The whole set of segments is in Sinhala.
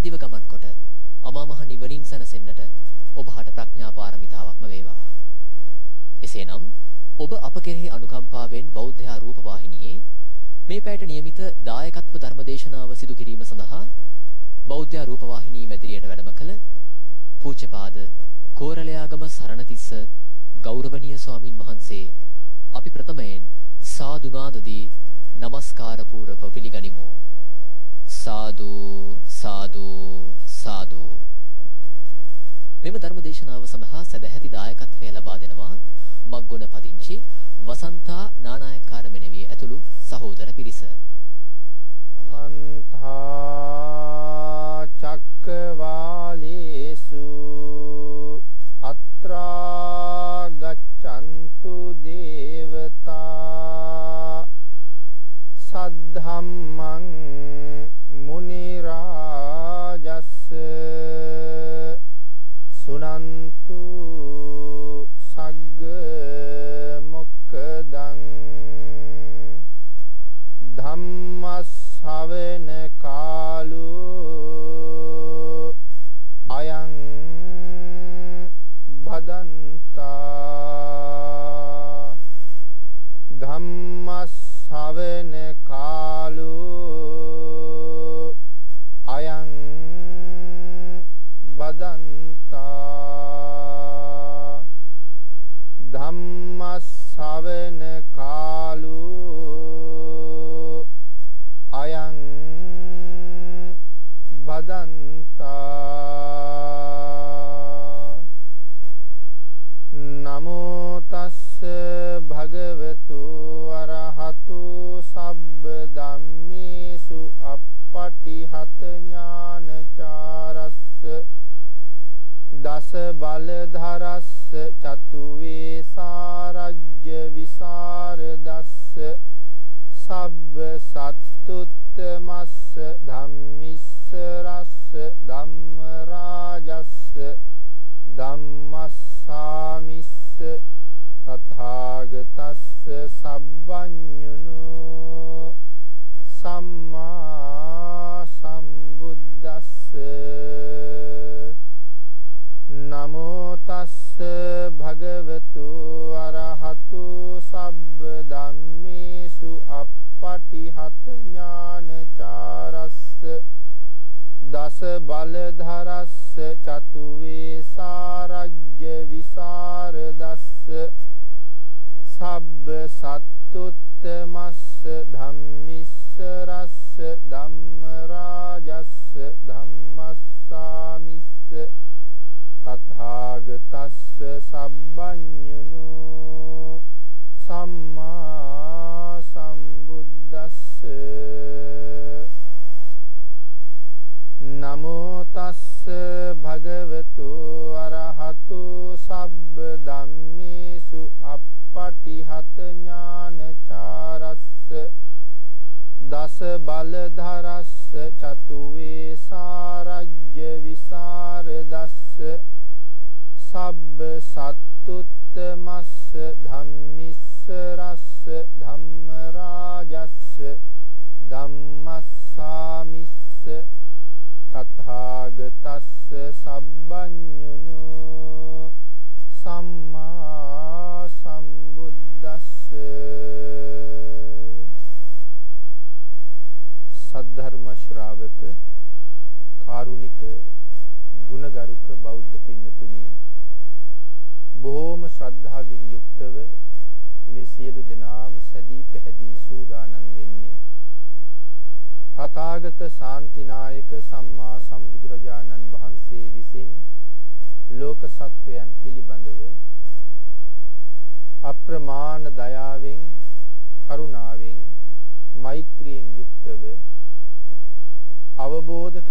නිවැරදිව ගමන් කොට අමා මහ නිවනින් සැනසෙන්නට ඔබ හට ප්‍රඥා පාරමිතාවක්ම වේවා. එසේනම් ඔබ අප කෙරෙහි අනුකම්පාවෙන් බෞද්ධයා රූපවාහිනියේ මේ පැයට නියමිත දායකත්ව ධර්මදේශනාව සිදු කිරීම සඳහා බෞද්ධයා රූපවාහිනී මැදිරියට වැඩම කළ පූජ්‍යපාද කෝරළයාගම සරණතිස්ස ගෞරවනීය ස්වාමින් වහන්සේ අපි ප්‍රථමයෙන් සාදුනාදදී নমස්කාර පූර්වක පිළිගනිමු. සාදු සාදු සාදු. මෙම ධර්ම දේශනාව සඳහා සදැහැති දායකත්වය ලබා දෙනවා මග්ගොන පදිංචි වසන්තා නානායක්කාර මෙනෙවිය ඇතුළු සහෝදර පිරිස. අමන්තා චක්කවාලේසු අත්‍රා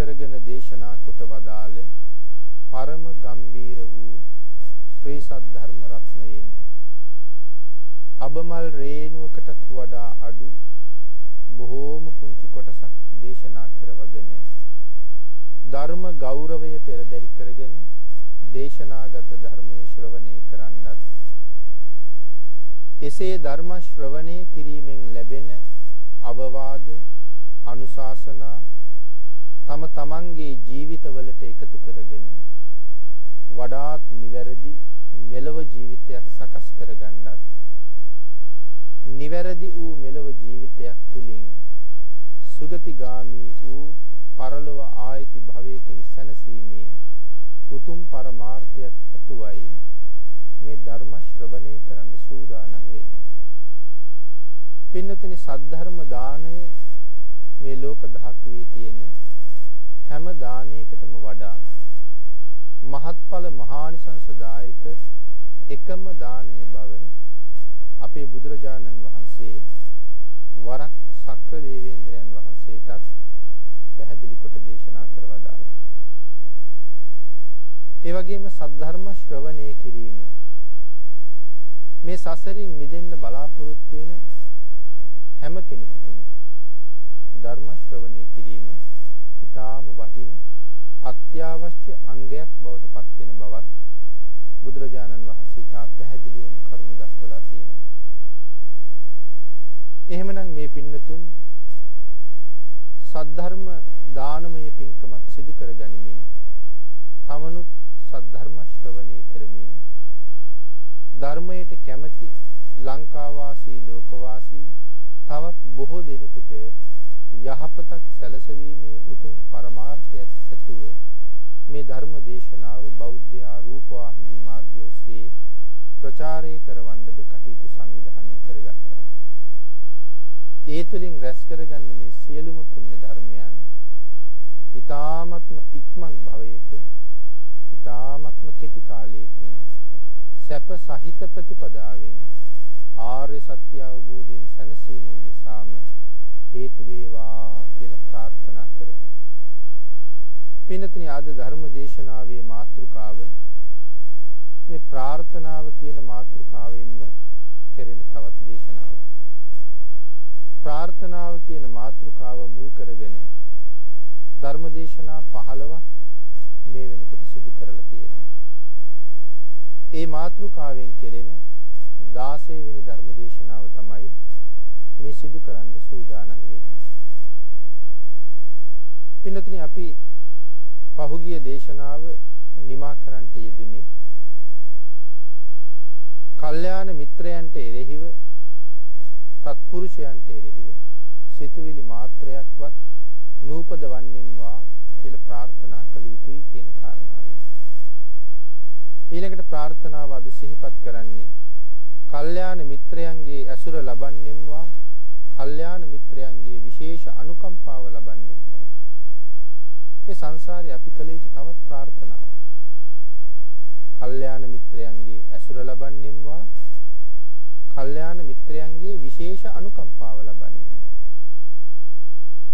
කරගෙන දේශනා කොට වදාළ පරම ගම්බීර වූ ශ්‍රී සද්ධර්ම රත්නයෙන් අබමල් රේණුවකටත් වඩා අඩු බොහෝම පුංචි කොටසක් දේශනා කරවගෙන ධර්ම ගෞරවය පෙරදරි කරගෙන දේශනාගත ධර්මයේ ශ්‍රවණය කරන්නත් එසේ ධර්ම ශ්‍රවණය කිරීමෙන් ලැබෙන අවවාද අනුශාසනා තම තමන්ගේ ජීවිතවලට එකතු කරගෙන වඩාත් නිවැරදි මෙලව ජීවිතයක් සකස් කරගන්නත් නිවැරදි වූ මෙලව ජීවිතයක් තුලින් සුගතිගාමී වූ පරලොව ආයති භවයකින් සැනසීමේ උතුම් පරමාර්ථයක් ඇතුවයි මේ ධර්ම ශ්‍රවණය කරන්න සූදානම් වෙන්නේ. පින්නතනි සද්ධර්ම දාණය මේ ලෝක ධාතුවේ තියෙන හැම දානයකටම වඩා මහත්ඵල මහානිසංසදායක එකම දානය බව අපේ බුදුරජාණන් වහන්සේ වරක් සක්‍ර දේවේන්ද්‍රයන් වහන්සේටත් පැහැදිලි කොට දේශනා කරවදාලා. ඒ වගේම සද්ධර්ම ශ්‍රවණය කිරීම මේ සසරින් මිදෙන්න බලාපොරොත්තු වෙන හැම කෙනෙකුටම ධර්ම ශ්‍රවණය කිරීම ඊටාම වටින අත්‍යවශ්‍ය අංගයක් බවට පත් වෙන බවත් බුදුරජාණන් වහන්සේ තා පැහැදිලිවම කරුණු දක්වලා තියෙනවා. එහෙමනම් මේ පින්නතුන් සද්ධර්ම දානමය පින්කමක් සිදු කර ගනිමින් තමනුත් සද්ධර්ම ශ්‍රවණය කරමින් ධර්මයට කැමති ලංකාවාසී ලෝකවාසී තවත් බොහෝ දෙනෙකුට යහපතක් සැලසවීමේ උතුම් පරමාර්ථයත් ඇතුව මේ ධර්ම දේශනාව බෞද්ධයා රූපවාහිනී මාධ්‍ය ඔස්සේ ප්‍රචාරය කරවන්නද කටයුතු සංවිධානය කරගත්තා. ඒ තුළින් රැස් කරගන්න මේ සියලුම පුණ්‍ය ධර්මයන් ඊ타ත්ම ඉක්මන් භවයක ඊ타ත්ම කෙටි කාලයකින් සැප සහිත ප්‍රතිපදාවෙන් ආර්ය සත්‍ය අවබෝධයෙන් සැනසීම උදෙසාම හේතු වේවා කියලා ප්‍රාර්ථනා කරමු. පින්තුනි ආද ධර්ම දේශනාවේ මාතෘකාව මේ ප්‍රාර්ථනාව කියන මාතෘකාවෙන්ම කෙරෙන තවත් දේශනාවක්. ප්‍රාර්ථනාව කියන මාතෘකාව මුල් කරගෙන ධර්ම දේශනා 15ක් මේ වෙනකොට සිදු කරලා තියෙනවා. ඒ මාතෘකාවෙන් කෙරෙන 16 වෙනි ධර්ම දේශනාව තමයි මේ සිදු කරන්න සූදානම් වෙන්නේ. පින්නතුනි අපි පහුගිය දේශනාව නිමා කරන්නට යෙදුනේ කල්යාණ මිත්‍රයන්ට එරෙහිව සත්පුරුෂයන්ට එරෙහිව සිතුවිලි මාත්‍රයක්වත් නූපදවන්නෙම්වා කියලා ප්‍රාර්ථනා කළ යුතුයි කියන කාරණාවයි. ඊළඟට ප්‍රාර්ථනාව අද සිහිපත් කරන්නේ කල්යාණ මිත්‍රයන්ගේ ඇසුර ලබන්නෙම්වා කල්යාණ මිත්‍රයන්ගේ විශේෂ අනුකම්පාව ලබන්නෙම්වා. මේ සංසාරේ අපි කළ යුතු තවත් ප්‍රාර්ථනාවක්. කල්යාණ මිත්‍රයන්ගේ ඇසුර ලබන්නෙම්වා කල්යාණ මිත්‍රයන්ගේ විශේෂ අනුකම්පාව ලබන්නෙම්වා.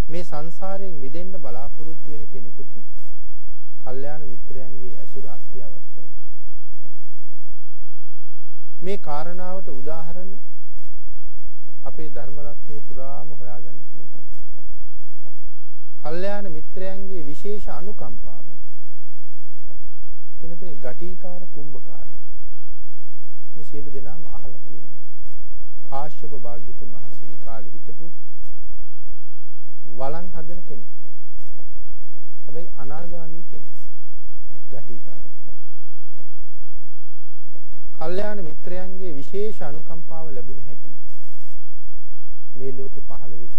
මේ සංසාරයෙන් මිදෙන්න බලාපොරොත්තු වෙන කෙනෙකුට කල්යාණ මිත්‍රයන්ගේ ඇසුර අත්‍යවශ්‍යයි. මේ කාරණාවට උදාහරණ අපේ ධර්ම රත්නයේ පුරාම හොයාගන්න පුළුවන්. කල්යාණ මිත්‍රයන්ගේ විශේෂ අනුකම්පාව. වෙනතේ ගටිකාර කුම්භකාර. මේ සියලු දෙනාම අහලා තියෙනවා. කාශ්‍යප භාග්‍යතුන් වහන්සේගේ කාලේ හිටපු වළං හදන කෙනෙක්. හැබැයි අනාගාමී කෙනෙක්. ගටිකාර. කල්යාණ මිත්‍රයන්ගේ විශේෂ අනුකම්පාව ලැබුණ හැටි මේ ලෝකේ පහළ වෙච්ච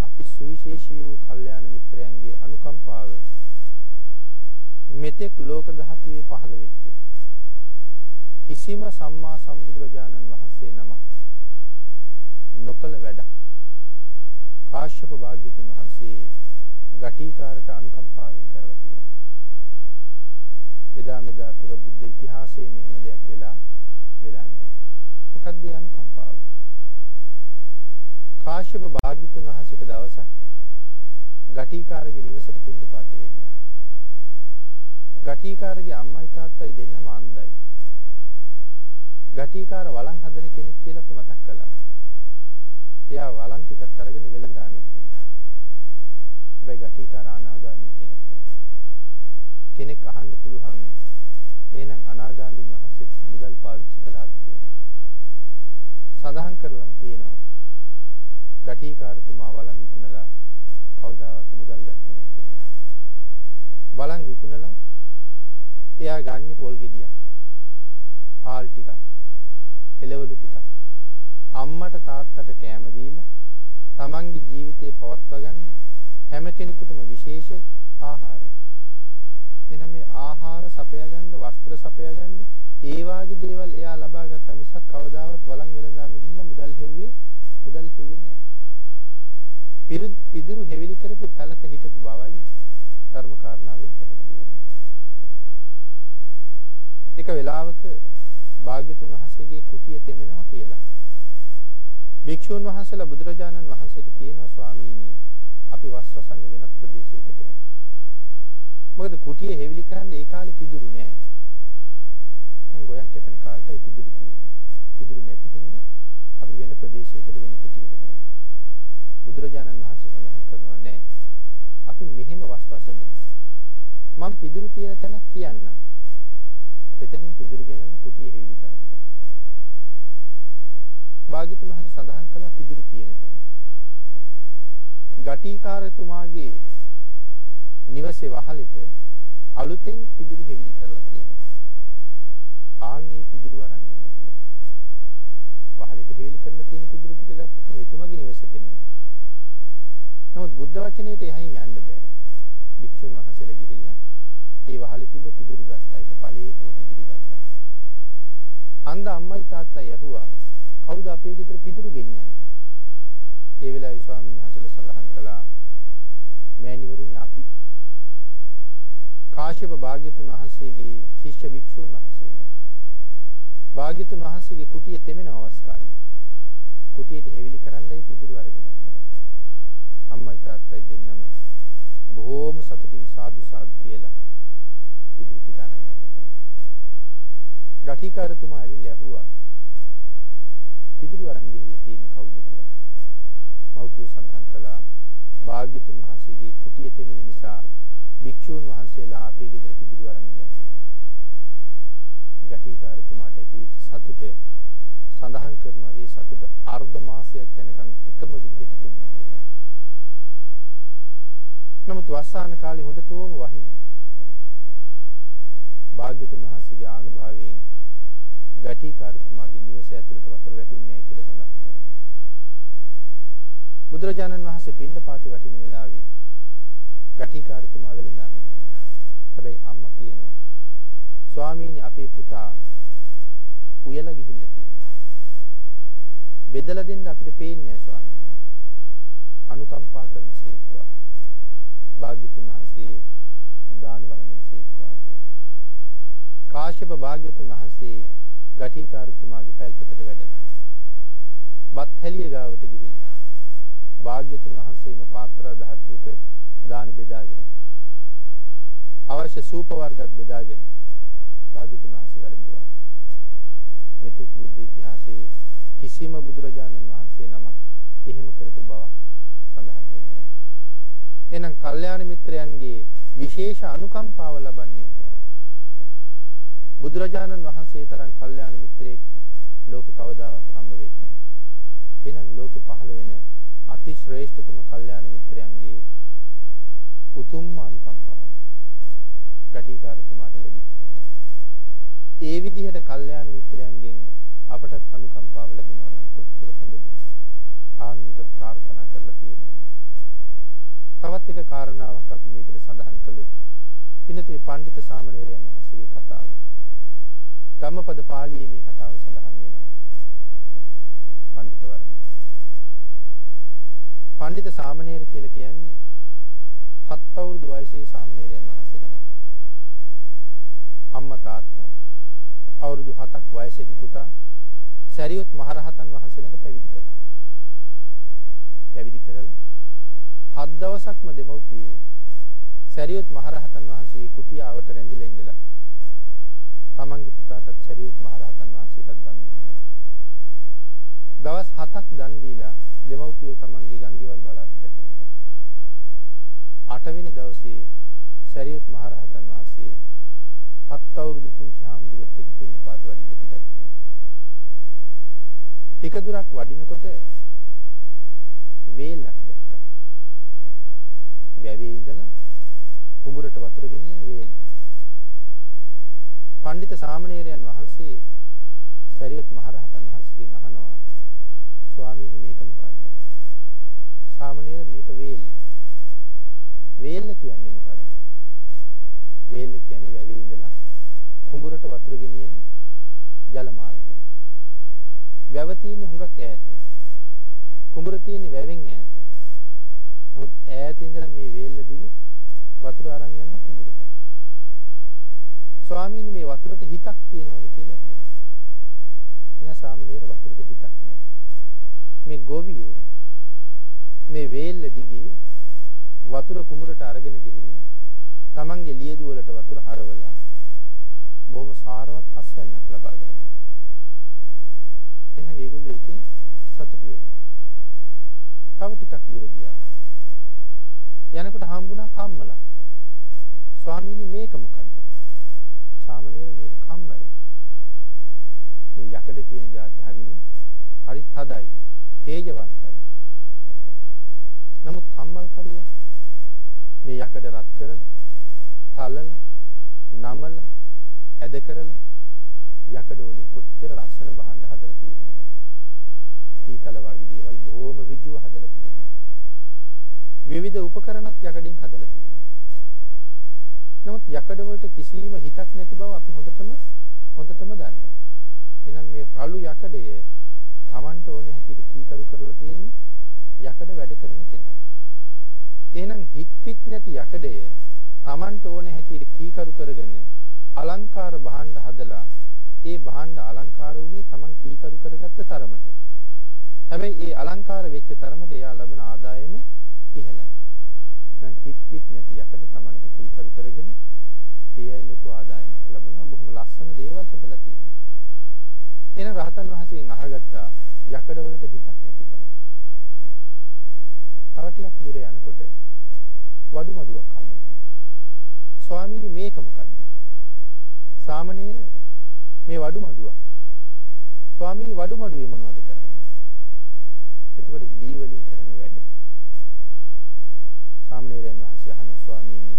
අති සුවිශේෂී වූ කල්යාණ මිත්‍රයන්ගේ අනුකම්පාව මෙතෙක් ලෝක ධාතුවේ පහළ වෙච්ච කිසිම සම්මා සම්බුදුරජාණන් වහන්සේ නම නොකල වැඩ කාශ්‍යප භාග්‍යතුන් වහන්සේ ගටිකාරට අනුකම්පාවෙන් කරලා තියෙනවා එදා මෙදා තුර බුද්ධ ඉතිහාසයේ මෙහෙම දෙයක් වෙලා වෙලා නැහැ. මොකක්ද ඒ අනුකම්පාව? කාශ්‍යප භාග්‍යතුන් වහන්සේක දවසක් ගටිකාරගේ නිවසට පින්ඩපාතේ වෙලියා. ගටිකාරගේ අම්මයි තාත්තයි දෙන්නම අන්ධයි. ගටිකාර වළං හදන කෙනෙක් කියලා අපි මතක් කළා. එයා වළං ටිකක් අරගෙන වෙළඳාමේ ගිහිල්ලා. හැබැයි ගටිකාර අනාගාමී කෙනෙක්. කෙනෙක් අහන්න පුළුවන් එහෙනම් අනාගාමීන් වහන්සේත් මුදල් පාවිච්චි කළාද කියලා. සඳහන් කරලම තියෙනවා. ගටිකාරතුමා වළං විකුණලා කවදාවත් මුදල් ගත්තේ නැහැ කියලා. බලන් විකුණලා එයා ගන්න පොල් ගෙඩියක්. හාල් ටිකක්. එළවලු ටිකක්. අම්මට තාත්තට කෑම දීලා තමන්ගේ ජීවිතේ පවත්වා ගන්න හැම කෙනෙකුටම විශේෂ ආහාර. එනම් මේ ආහාර සපයා ගන්න, වස්ත්‍ර සපයා ගන්න ඒ වාගේ දේවල් එයා ලබා ගත්තා මිසක් කවදාවත් වළං වෙලඳාම ගිහිල්ලා මුදල් හෙව්වේ මුදල් හෙව්වේ නැහැ. පිදුරු හෙවිලි කරපු පැලක හිටපු බවයි ධර්ම කාරණාවෙන් පැහැදිලි වෙන්නේ. එක වෙලාවක භාග්‍යතුන් වහන්සේගේ කුටිය තෙමෙනවා කියලා. භික්ෂුන් වහන්සේලා බුදුරජාණන් වහන්සේට කියනවා ස්වාමීනි අපි වස්වසන්න වෙනත් ප්‍රදේශයකට යන්න. මොකද කුටිය හෙවිලි කරන්න ඒ කාලේ පිදුරු නෑ. දැන් ගෝයන් කැපෙන කාලෙටයි පිදුරු තියෙන්නේ. පිදුරු නැති හින්දා අපි වෙන ප්‍රදේශයකට වෙන කුටියකට යනවා. බුදුරජාණන් වහන්සේ සඳහන් කරනවා නෑ. අපි මෙහෙම වස්වසමු. මම පිදුරු තියෙන තැනක් කියන්නම්. එතනින් පිදුරු ගෙනල්ලා කුටිය හෙවිලි කරන්න. භාග්‍යතුන් වහන්සේ සඳහන් කළා පිදුරු තියෙන තැන. ගටිකාරතුමාගේ නිවසේ වහලෙට අලුතෙන් පිදුරු හෙවිලි කරලා තියෙනවා. ආන්ගේ පිදුරු අරන් එන්න කිව්වා. වහලෙට හෙවිලි කරලා තියෙන පිදුරු ටික ගත්තාම එතුමාගේ නිවසට එමෙනවා. නමුත් බුද්ධ වචනේට එහයින් යන්න බෑ. භික්ෂුන් වහන්සේලා ගිහිල්ලා ඒ වහලේ තිබ්බ පිදුරු ගත්තා. ඒක ඵලයේකම පිදුරු ගත්තා. අන්ද අම්මයි තාත්තයි ඇහුවා කවුද අපේ ගෙදර පිදුරු ගෙනියන්නේ? ඒ වෙලාවේ ස්වාමීන් වහන්සේලා සඳහන් කළා මෑණිවරුනි අපි කාශ්‍යප භාග්‍යතුන් වහන්සේගේ ශිෂ්‍ය භික්ෂුන් වහන්සේලා භාග්‍යතුන් වහන්සේගේ කුටිය තෙමෙන අවස්කාලේ කුටියට හැවිලි කරන්නයි පිදුරු අරගෙන අම්මයි තාත්තයි දෙන්නම බොහෝම සතුටින් සාදු සාදු කියලා පිදුරු ටික අරන් යනවා. ගටිකාරතුමා ඇවිල්ලා ඇහුවා පිදුරු අරන් ගිහිල්ලා තියෙන්නේ කවුද කියලා. මෞපිය සඳහන් කළා භාග්‍යතුන් වහන්සේගේ කුටිය තෙමෙන නිසා භික්ෂූන් වහන්සේලා අපේ ගෙදර පිදුරු අරන් ගියා කියලා. ගටිකාරතුමාට ඇතිවෙච්ච සතුට සඳහන් කරනවා ඒ සතුට අර්ධ මාසයක් යනකම් එකම විදිහට තිබුණා කියලා. නමුත් වස්සාන කාලේ හොඳටම වහිනවා. භාග්‍යතුන් වහන්සේගේ ආනුභාවයෙන් ගටිකාරතුමාගේ නිවස ඇතුළට වතුර වැටුන්නේ නැහැ කියලා සඳහන් කරනවා. බුදුරජාණන් වහන්සේ පින්ඩපාතේ වටින වෙලාවේ ගටිකාරතුමා වෙළඳාම ගිහිල්ලා. හැබැයි අම්මා කියනවා ස්වාමීනි අපේ පුතා උයලා ගිහිල්ලා තියෙනවා. බෙදලා දෙන්න අපිට පේන්නේ නැහැ ස්වාමීනි. අනුකම්පා කරන සීක්වා. භාග්‍යතුන් වහන්සේ දානි වළඳන සීක්වා කියලා. කාශ්‍යප භාග්‍යතුන් වහන්සේ ගටිකාරතුමාගේ පැල්පතට වැඩලා බත් හැලිය ගාවට ගිහිල්ලා භාග්‍යතුන් වහන්සේම පාත්‍ර ධාතුවට දානි බෙදාගෙන අවශ්‍ය සූප වර්ගත් බෙදාගෙන භාග්‍යතුන් වහන්සේ වැළඳුවා මෙතෙක් බුද්ධ ඉතිහාසයේ කිසිම බුදුරජාණන් වහන්සේ නමක් එහෙම කරපු බවක් සඳහන් වෙන්නේ නැහැ. එහෙනම් කල්යාණ මිත්‍රයන්ගේ විශේෂ අනුකම්පාව ලබන්නේවා. බුදුරජාණන් වහන්සේ තරම් කල්යාණ මිත්‍රයෙක් ලෝකේ කවදාවත් හම්බ වෙන්නේ නැහැ. එහෙනම් ලෝකේ පහළ වෙන අති ශ්‍රේෂ්ඨතම කල්යාණ මිත්‍රයන්ගේ උතුම්ම අනුකම්පාව ගටිකාරතුමාට ලැබිච්ච හැටි. ඒ විදිහට කල්යාණ මිත්‍රයන්ගෙන් අපටත් අනුකම්පාව ලැබෙනවා නම් කොච්චර හොඳද? ආන්නික ප්‍රාර්ථනා කරලා තියෙනවා. තවත් එක කාරණාවක් අපි මේකට සඳහන් කළොත් පිනතුනි පඬිත සාමණේරයන් වහන්සේගේ කතාව. ධම්මපද පාළියේ මේ කතාව සඳහන් වෙනවා. පඬිතවර. පඬිත සාමණේර කියලා කියන්නේ හත් අවුරුදු වයසේ සාමණේරයන් වහන්සේ නමක්. අම්මා තාත්තා අවුරුදු 7ක් වයසේදී පුතා සරියුත් මහරහතන් වහන්සේ ළඟ පැවිදි කළා. පැවිදි කරලා හත් දවසක්ම දෙමව්පියෝ සරියුත් මහරහතන් වහන්සේගේ කුටියාවට රැඳිලා ඉඳලා තමන්ගේ පුතාටත් සරියුත් මහරහතන් වහන්සේටත් දන් දුන්නා. දවස් 7ක් දන් දීලා දෙමව්පියෝ තමන්ගේ ගංගෙවල් බලා පිටත් වුණා. 8 වෙනි දවසේ සරියුත් මහරහතන් වහන්සේ හත් අවුරුදු පුංචි හාමුදුරුවොත් එක්ක පින්ඩපාත වඩින්න පිටත් වුණා. ටික දුරක් වඩිනකොට වේලක් දැක්කා. වැවේ ඉඳලා කුඹුරට වතුර ගෙනියන වේල්ල. පඬිත සාමණේරයන් වහන්සේ සරියුත් මහරහතන් වහන්සේගෙන් අහනවා ස්වාමීනි මේක මොකද්ද? සාමණේර මේක වේල්ල. වේල්ල කියන්නේ මොකද්ද? වේල්ල කියන්නේ වැවේ ඉඳලා කුඹුරට වතුර ගෙනියන ජල මාර්ගය. වැව තියෙන්නේ හුඟක් ඈත. කුඹුර තියෙන්නේ වැවෙන් ඈත. නමුත් ඈත ඉඳලා මේ වේල්ල දිග වතුර අරන් යනවා කුඹුරට. ස්වාමීනි මේ වතුරට හිතක් තියනවද කියලා අහුවා. නෑ සාමණේර වතුරට හිතක් නෑ. මේ ගොවියෝ මේ වේල්ල දිගේ වතුර කුඹුරට අරගෙන ගිහිල්ලා Tamange ලියදු වලට වතුර හරවලා බොහොම සාරවත් අස්වැන්නක් ලබා ගන්නවා. එහෙනම් ඒගොල්ලෝ එකකින් සතුටු වෙනවා. තව ටිකක් දුර ගියා. යනකොට හම්බුණා කම්මල. ස්වාමීනි මේක මොකද්ද? සාමණේර මේක කම්මල. මේ යකඩ කියන જાති හරීම හරි තදයි, තේජවන්තයි. නමුත් කම්මල් කරුවා මේ යකඩ රත් කරලා, තලලා, නමලා, ඇද කරලා යකඩ වලින් කොච්චර ලස්සන බහන්න හදලා තියෙනවද? ඊතල වගේ දේවල් බොහොම ඍජුව හදලා තියෙනවා. විවිධ උපකරණත් යකඩින් හදලා තියෙනවා. නමුත් යකඩ වලට කිසිම හිතක් නැති බව අපි හොඳටම හොඳටම දන්නවා. එහෙනම් මේ රළු යකඩය Tamanට ඕනේ හැටියට කීකරු කරලා තියෙන්නේ යකඩ වැඩ කරන කෙනා. එහෙනම් හිත පිට නැති යකඩය Tamanට ඕනේ හැටියට කීකරු කරගෙන අලංකාර භාණ්ඩ හදලා ඒ භාණ්ඩ අලංකාර වුණේ Taman කීකරු කරගත්ත තරමට. හැබැයි ඒ අලංකාර වෙච්ච තරමට එයා ලබන ආදායම ඉහළයි. දැන් හිත පිට නැති යකඩ Tamanට කීකරු කරගෙන ඒ අය ලොකු ආදායමක් ලබනවා. බොහොම ලස්සන දේවල් හදලා තියෙනවා. එහෙනම් රහතන් වහන්සේගෙන් අහගත්තා යකඩ වලට හිතක් නැති බව. තව ටිකක් දුර යනකොට වඩු මඩුවක් හම්බුණා. ස්වාමීනි මේක මොකද්ද? සාමණේර මේ වඩු මඩුවක්. ස්වාමීනි වඩු මඩුවේ මොනවද කරන්නේ? එතකොට ලී වලින් කරන වැඩ. සාමණේරයන් වහන්සේ අහනවා ස්වාමීනි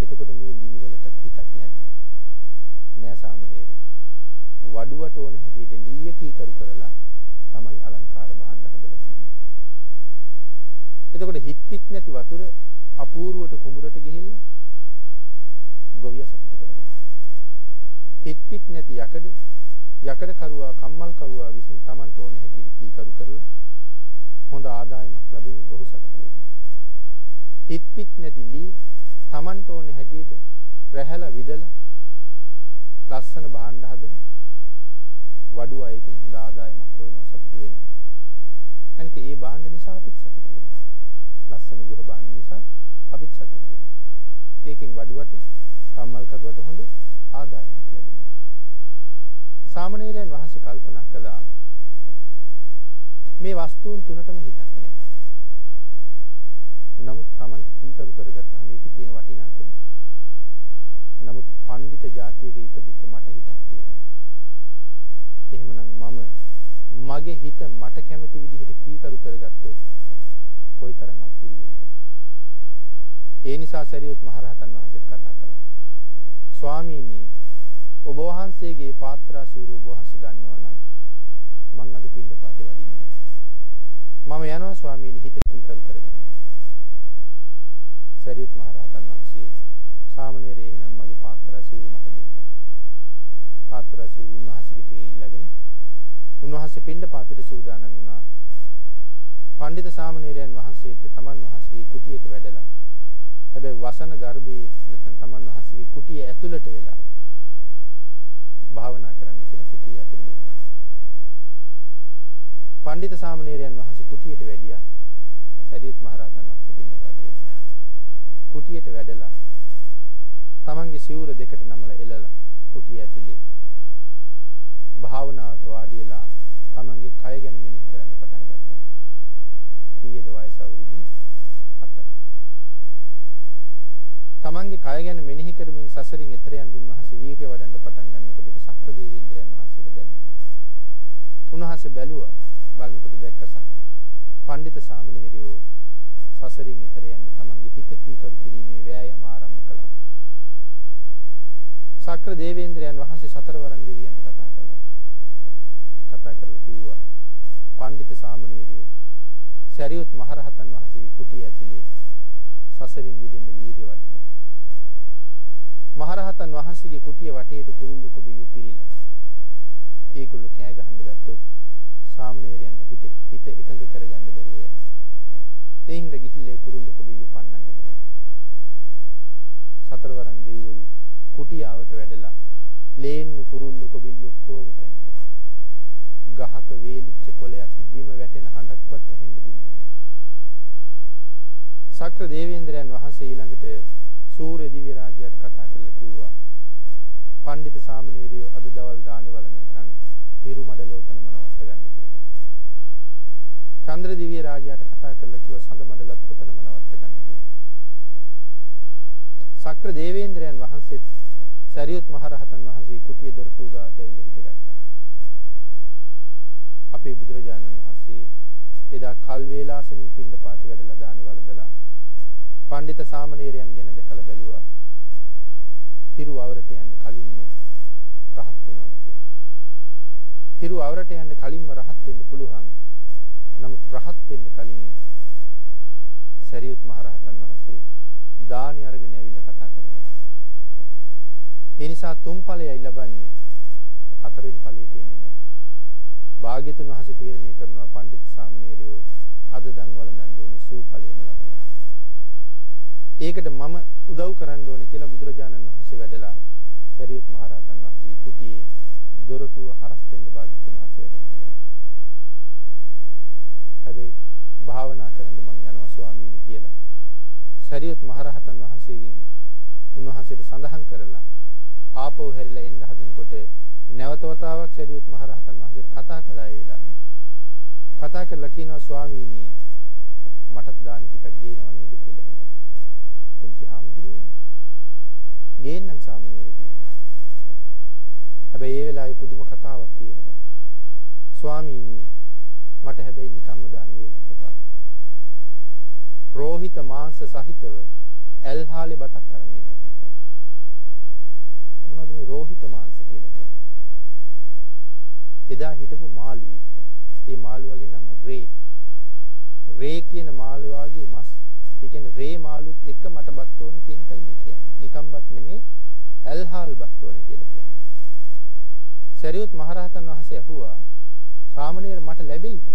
එතකොට මේ ලී වලටත් හිතක් නැද්ද? නෑ සාමණේර. වඩුවට ඕන හැටියට ලීය කීකරු කරලා තමයි අලංකාර භාණ්ඩ හදලා තියෙන්නේ. එතකොට හිත පිට නැති වතුර අපූර්වට කුඹුරට ගිහිල්ලා ගොවිය සතුටු කරනවා. හිත පිට නැති යකඩ යකඩ කරුවා කම්මල් කරුවා විසින් Tamanට ඕන හැටියට කීකරු කරලා හොඳ ආදායමක් ලැබෙමින් ඔහු සතුටු වෙනවා. හිත පිට නැති ලී Tamanට ඕන හැටියට රැහැලා විදලා ලස්සන භාණ්ඩ හදලා වඩුව අයකින් හොඳ ආදායමක් හොයනවා සතුටු වෙනවා. එනක ඒ භාණ්ඩ නිසා අපිත් සතුටු වෙනවා. ලස්සන ගෘහ භාණ්ඩ නිසා අපිත් සතුටු වෙනවා. ඒකෙන් වඩුවට කම්මල් කරුවට හොඳ ආදායමක් ලැබෙනවා. සාමණේරයන් වහන්සේ කල්පනා කළා මේ වස්තුන් තුනටම හිතක් නැහැ. නමුත් Tamanට කීකරු කරගත්තාම ඒකේ තියෙන වටිනාකම. නමුත් පඬිත જાතියක ඉපදිච්ච මට හිතක් තියෙනවා. එහෙමනම් මම මගේ හිත මට කැමති විදිහට කීකරු කරගත්තොත් කොයිතරම් අපුරු වෙයිද? ඒ නිසා සරියුත් මහරහතන් වහන්සේට කතා කළා. ස්වාමීනි ඔබ වහන්සේගේ පාත්‍රා සිවුර ඔබ වහන්සේ ගන්නවා නම් මං අද පින්ඩ පාතේ වඩින්නේ මම යනවා ස්වාමීනි හිත කීකරු කරගන්න. සරියුත් මහරහතන් වහන්සේ සාමණේර එහෙනම් මගේ පාත්‍රා සිවුරු මට දෙන්න. පාත්‍රා සිවුරු උන්වහන්සේගේ ටික ඉල්ලගෙන උන්වහන්සේ පින්ඩ පාතේට සූදානම් වුණා. පඬිත සාමණේරයන් වහන්සේට තමන් වහන්සේගේ කුටියට වැඩලා හැබැයි වසන ගර්භයේ නැත්නම් තමන් වහන්සේගේ කුටිය ඇතුළට වෙලා භාවනා කරන්න කියලා කුටිය ඇතුළට දුන්නා. පඬිත සාමණේරයන් වහන්සේ කුටියට වැඩියා. සරියුත් මහරහතන් වහන්සේ පින්ඩපාත වැඩියා. කුටියට වැඩලා තමන්ගේ සිවුර දෙකට නමලා එළලා කුටිය ඇතුලේ භාවනාවට වාඩි වෙලා තමන්ගේ කය ගැන මෙනෙහි කරන්න පටන් ගත්තා. කීයද වයස අවුරුදු 7යි. තමන්ගේ කය ගැන මෙනෙහි කරමින් සසරින් එතර යන්න උන්වහන්සේ වීරිය වඩන්න පටන් ගන්නකොට ඒක සක්‍ර දේවේන්ද්‍රයන් වහන්සේට දැනුණා. උන්වහන්සේ බැලුවා බලනකොට දැක්ක සක් පඬිත සාමණේරයෝ සසරින් එතර යන්න තමන්ගේ හිත කීකරු කිරීමේ වෑයම ආරම්භ කළා. සක්‍ර දේවේන්ද්‍රයන් වහන්සේ සතරවරන් දෙවියන්ට කතා කළා. කතා කරලා කිව්වා පඬිත සාමණේරියෝ සරියුත් මහරහතන් වහන්සේගේ කුටිය ඇතුලේ සසරින් මිදෙන්න වීරිය වඩනවා. මහරහතන් වහන්සේගේ කුටිය වටේට කුරුල්ලු කොබියු පිරීලා. ඒගොල්ලෝ කෑ ගහන්න ගත්තොත් සාමණේරයන්ට හිත හිත එකඟ කරගන්න බැරුව යනවා. ඒ හින්දා ගිහිල්ලා කුරුල්ලු කොබියු පන්නන්න කියලා. සතරවරන් දෙවිවරු කුටියාවට වැඩලා ලේන්නු කුරුල්ලු කොබියු ඔක්කොම පැන්නුවා. ගහක වේලිච්ච කොළයක් බිම වැටෙන හඬක්වත් ඇහෙන්න දුන්නේ නැහැ. සක්‍ර දේවේන්ද්‍රයන් වහන්සේ ඊළඟට සූර්ය දිව්‍ය රාජ්‍යයට කතා කරලා කිව්වා පඬිත සාමණේරියෝ අද දවල් දානේ වළඳනකම් හිරු මඩලෝතනම නවත්ත ගන්න කියලා. චන්ද්‍ර දිව්‍ය රාජ්‍යයට කතා කරලා කිව්වා සඳ මඩලත් ඔතනම නවත්ත ගන්න කියලා. සක්‍ර දේවේන්ද්‍රයන් වහන්සේත් සරියුත් මහරහතන් වහන්සේ කුටිය දොරටු ගාවට ඇවිල්ලා හිටගත්තා. අපේ බුදුරජාණන් වහන්සේ එදා කල් වේලාසනින් පිණ්ඩපාතේ වැඩලා දානේ වළඳලා පඬිත සාමණේරයන් ගැන දැකලා බැලුවා. හිරු අවරට යන්න කලින්ම රහත් වෙනවද කියලා. හිරු අවරට යන්න කලින්ම රහත් වෙන්න පුළුවන්. නමුත් රහත් වෙන්න කලින් සරියුත් මහරහතන් වහන්සේ දානි අරගෙන ඇවිල්ලා කතා කරනවා. ඒ නිසා තුන් ඵලයයි ලබන්නේ හතරවෙනි ඵලයට එන්නේ නැහැ. භාග්‍යතුන් වහන්සේ තීරණය කරනවා පඬිත් සාමණේරයෝ අද දන් වළඳන්න ඕනේ සිව් ඵලෙම ලබලා. ඒකට මම උදව් කරන්න ඕනේ කියලා බුදුරජාණන් වහන්සේ වැඩලා සරියුත් මහරහතන් වහන්සේගේ කුටියේ දොරටුව හරස් වෙන්න භාග්‍යතුන් වහන්සේ වැඩ හිටියා. හැබැයි භාවනා කරන්න මං යනවා ස්වාමීනි කියලා. සරියුත් මහරහතන් වහන්සේගෙන් උන්වහන්සේට සඳහන් කරලා ආපහු හැරිලා එන්න හදනකොට නැවත වතාවක් සරියුත් මහරහතන් වහන්සේට කතා කළා ඒ වෙලාවේ. කතා කරලා කියනවා ස්වාමීනි මටත් දානි ටිකක් ගේනව නේද කියලා කිව්වා. පුංචි හාමුදුරුවෝ ගේන්නම් සාමණේර කිව්වා. හැබැයි ඒ වෙලාවේ පුදුම කතාවක් කියනවා. ස්වාමීනි මට හැබැයි නිකම්ම දාන වේලක් එපා. රෝහිත මාංශ සහිතව ඇල්හාලේ බතක් අරන් එන්න කිව්වා. මොනවද මේ රෝහිත මාංශ කියලා කියන්නේ? එදා හිටපු මාළුවෙක්. ඒ මාළුවාගේ නම රේ. රේ කියන මාළුවාගේ මස්. ඒ කියන්නේ රේ මාළුත් එක්ක මට බත් ඕනේ කියන එකයි මේ කියන්නේ. නිකම් බත් නෙමේ ඇල්හාල් බත් ඕනේ කියලා කියන්නේ. සරියුත් මහරහතන් වහන්සේ අහුවා සාමණේර මට ලැබෙයිද?